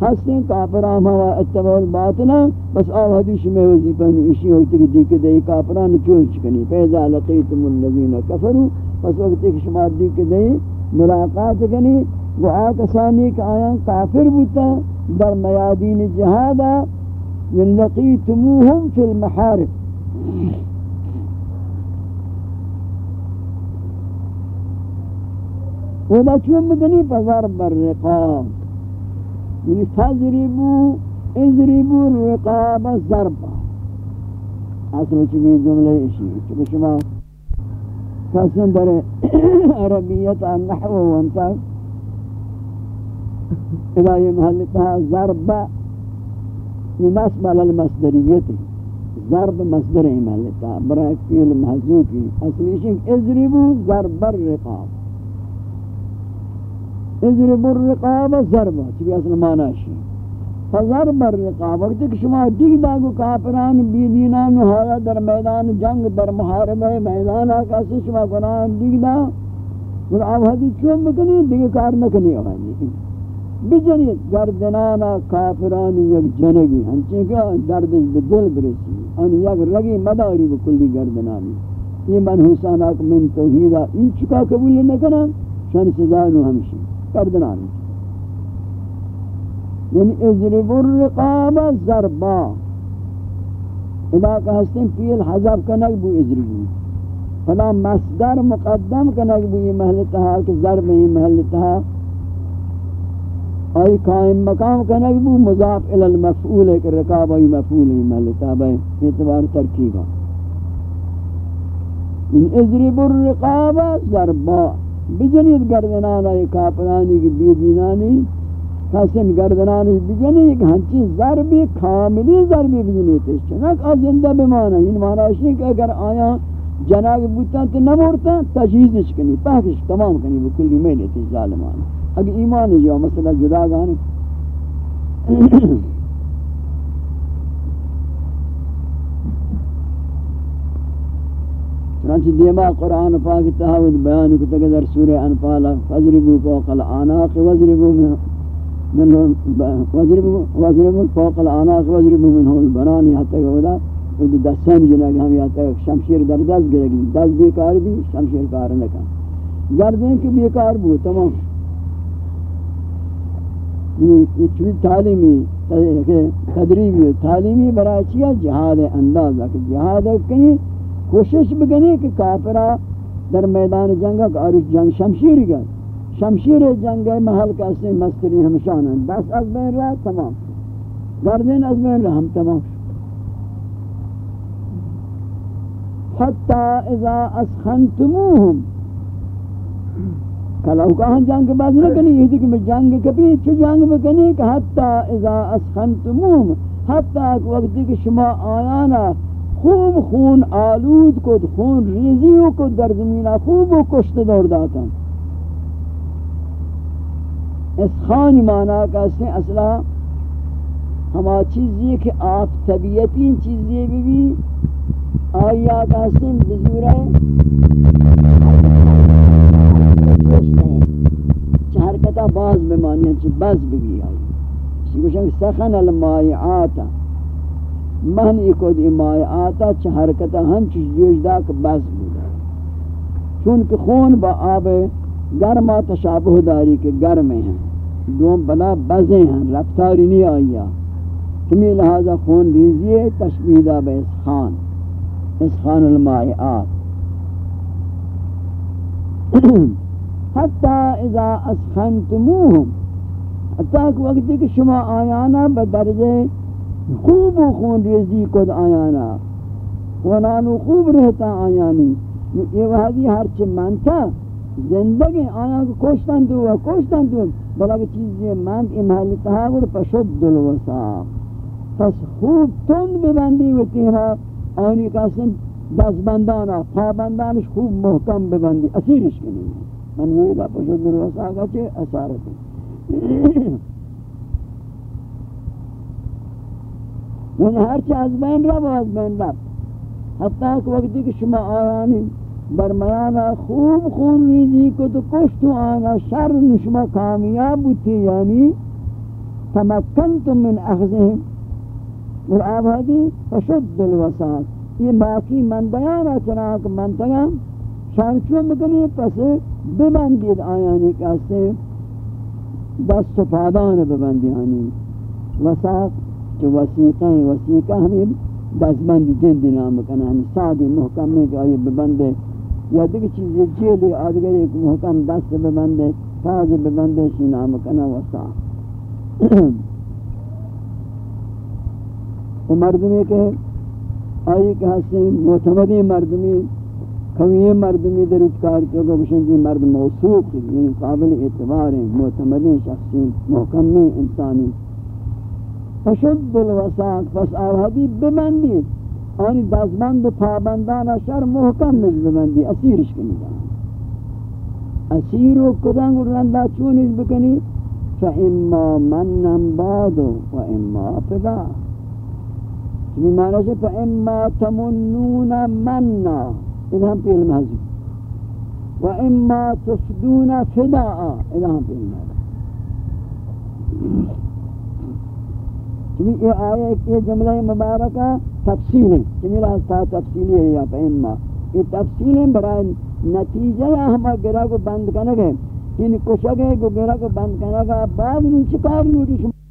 ہستیں کافران ہوا اتباع الباطلہ بس آو حدیث میں وزیفہ نوشی ہوتی کہ دیکھ دے کافران چوز چکنی. فَإِذَا لَقِيتُمُ الَّذِينَ كَفَرُوا پس وقت ایک شما دیکھ دے ملاقات کنی. وہ آکسانی کہ آیاں کافر بوتا در میادین جہادا. لَقِيتُمُوهُمْ فِي الْمَحَارِبِ ودا چون بکنی پزار بر رقاب. یعنی تضربو اضربو الرقاب الضربا اصل چکی جمله ایشی. چکو شما کسن در عربیت النحو و انتا اذا يمهلتها ضرب نصب المصدريه ضرب مصدر عملتها براك فعل محذوفي اصل شيء اضربوا ضرب الرقاب. اضرب الرقاب ضربا چبی اصل معنی شی فضرب الرقاب وقتی کہ شما دیگ داگو کافران، بیدینان حالا در میدان جنگ، در محاربہ میدان آکا سے شما قرآن دیگ دا اور آپ حدیث چون بکنی، دیگه کار نکنی آنی بجنید گردنانا کافران یک جنگی ہنچے کہ دردش بدل برسی. ان یک رگی مداری بکلی گردنانی. یہ منحوسان آکا من توحیدہ این چکا قبول نکنم؟ شان سزانو ہمشی کردنان یعنی اضرب الرقاب ضربا اذا کہ ہستیں فیل حذف کنک بو. اضربو فلا مصدر مقدم کنک بو یہ محلتها کہ ضرب یہ محلتها آئی قائم مقام کنک بو مضاف إلى المفعول ہے کہ رقاب آئی مفعول ہے محلتها بے اعتبار ترکیبا. ان اضرب الرقاب ضربا بجنید گردنان آئی کافرانی کی بیدینانی. کسن گردنانی بجنید ہنچی ضربی کاملی ضربی بجنید چنک آ زندہ بمانا. ان مانا ہے کہ اگر آیا جناگ بوتا تو نمورتا تجہیزش کنی پاکش تمام کنی بکلی میں لیتی ظالمانا اگر ایمان جو مسئلہ جدا گانے چنانچہ دیما قرآن پاک تحاوید بیان کو تک در سورہ انفال فضربو فوق العناق وضربو من وضربو وضربو فوق العناق وضربو من ہول بنانی حتی کہ ودا دستان جنگ ہم یہاں تک شمشیر در دست گرگی، دست بیکار بھی شمشیر کار نکا گردیں کہ بیکار بو تمام. یعنی یہ چوی تعلیمی تدریبی تعلیمی برای چیا جہاد اندازہ کہ جہاد کنی کوشش بکنی کہ کافرہ در میدان جنگ کا جنگ شمشیر گئے۔ شمشیر جنگ محل کا سے مستری ہمشان ہیں۔ دس از بین رہا، تمام۔ گردین از بین رہا، ہم تمام۔ حتی اذا اسخنتموہم۔ کلو کہاں جنگ باز نہ کنی، یہ کہ میں جنگ کبھی چھ جنگ بکنی کہ حتی اذا اسخنتموہم۔ حتی وقتی کہ شما آیانا خوب خون آلود کو خون ریزیوں کو در زمینہ خوب و کشت دور داتا اس خانی معنی کا اس اصلا ہما چیزی کہ آپ طبیعتی چیزی بھی بھی آیا کا اس نے بزور ہے چہرکتا باز بمانی ہیں چی باز بھی بھی آئی۔ اسی کو شنگ سخن المائعاتا من ایک اکود امای آتا چه حرکتا ہم چیز جوش دا کہ بس بودا چونکہ خون با آب گرما تشابہ داری کے گرم ہیں دوم بلا بزیں ہیں رفتاری نہیں آئیا کمی لہذا خون ریزی ہے تشبیح دا بے اسخان. اسخان المائعات حتی اذا اسخنتموہم حتی کہ وقت کہ شما آیانا بدرجے خوب خون ریزی کد آیانا. ونانو خوب رہتا آیانی. یہ وحدی ہر منتا، زندگی آیا کو کوشتن دو کوشتن دو بلا کہ چیزی مند امحل تحاور پشد دلوسا پس خوب تند ببندی و تیرا، آنی کسن دست بندانا، پا بندانش خوب محکم ببندی. اسیرش کنی من ویدا پشد دلوسا کا چه اثارتی یعنی ہر چیز از بین رب از بین رب حتی کہ وقتی کہ شما آیانی برمیانا خوب خون ریزی کو تو کشتو آنا شر نشما کامیاب بوتی یعنی تمکنتم من اخذهم. اور آبادی فشد الوساط. یہ باقی من بیانا چنانک منتگا شانچو مکنی پس ببندید آیانی کاسے دست و پادان ببندی آنی. وساط جو وسیقہ ہیں وسیقہ ہمیں دستبند جند نام کنا ہمیں سادی محکم میں کہ آئی ببندے یا دیگه چیزی جیلی آدگر ایک محکم دست ببنده تاز ببنده شی نام کنه وسا و مردمی که آئی که هستیم معتمدی مردمی قوی مردمی در اتکار که اگر بشن جی مرد موثوق یعنی قابل اعتبار ہیں معتمدی شخصی محکمی انسانی. فشد الوساق پس آوہدی ببندید آنی دزمند پابندان اشار محکم مز ببندی اسیرش کنی. دا اسیر و کدنگ رنده چونش بکنی؟ فا اما منم بادو و اما پدا چمی معنی فا اما تمنون مننا ادھا ہم پیل محضی. و اما تفدون فداء. ادھا ہم پیل محضی. چمی یہ آئے کہ جملہ مبارکہ تفصیل ہے جملہ میرا ہستا تفصیلی ہے یا فہمہ۔ یہ تفصیل ہے برای نتیجہ یا ہمہ گرہ کو بند کرنے گئے یعنی کچھ اگے کو گرہ کو بند کرنے گا بعد ان چکار لوٹی شما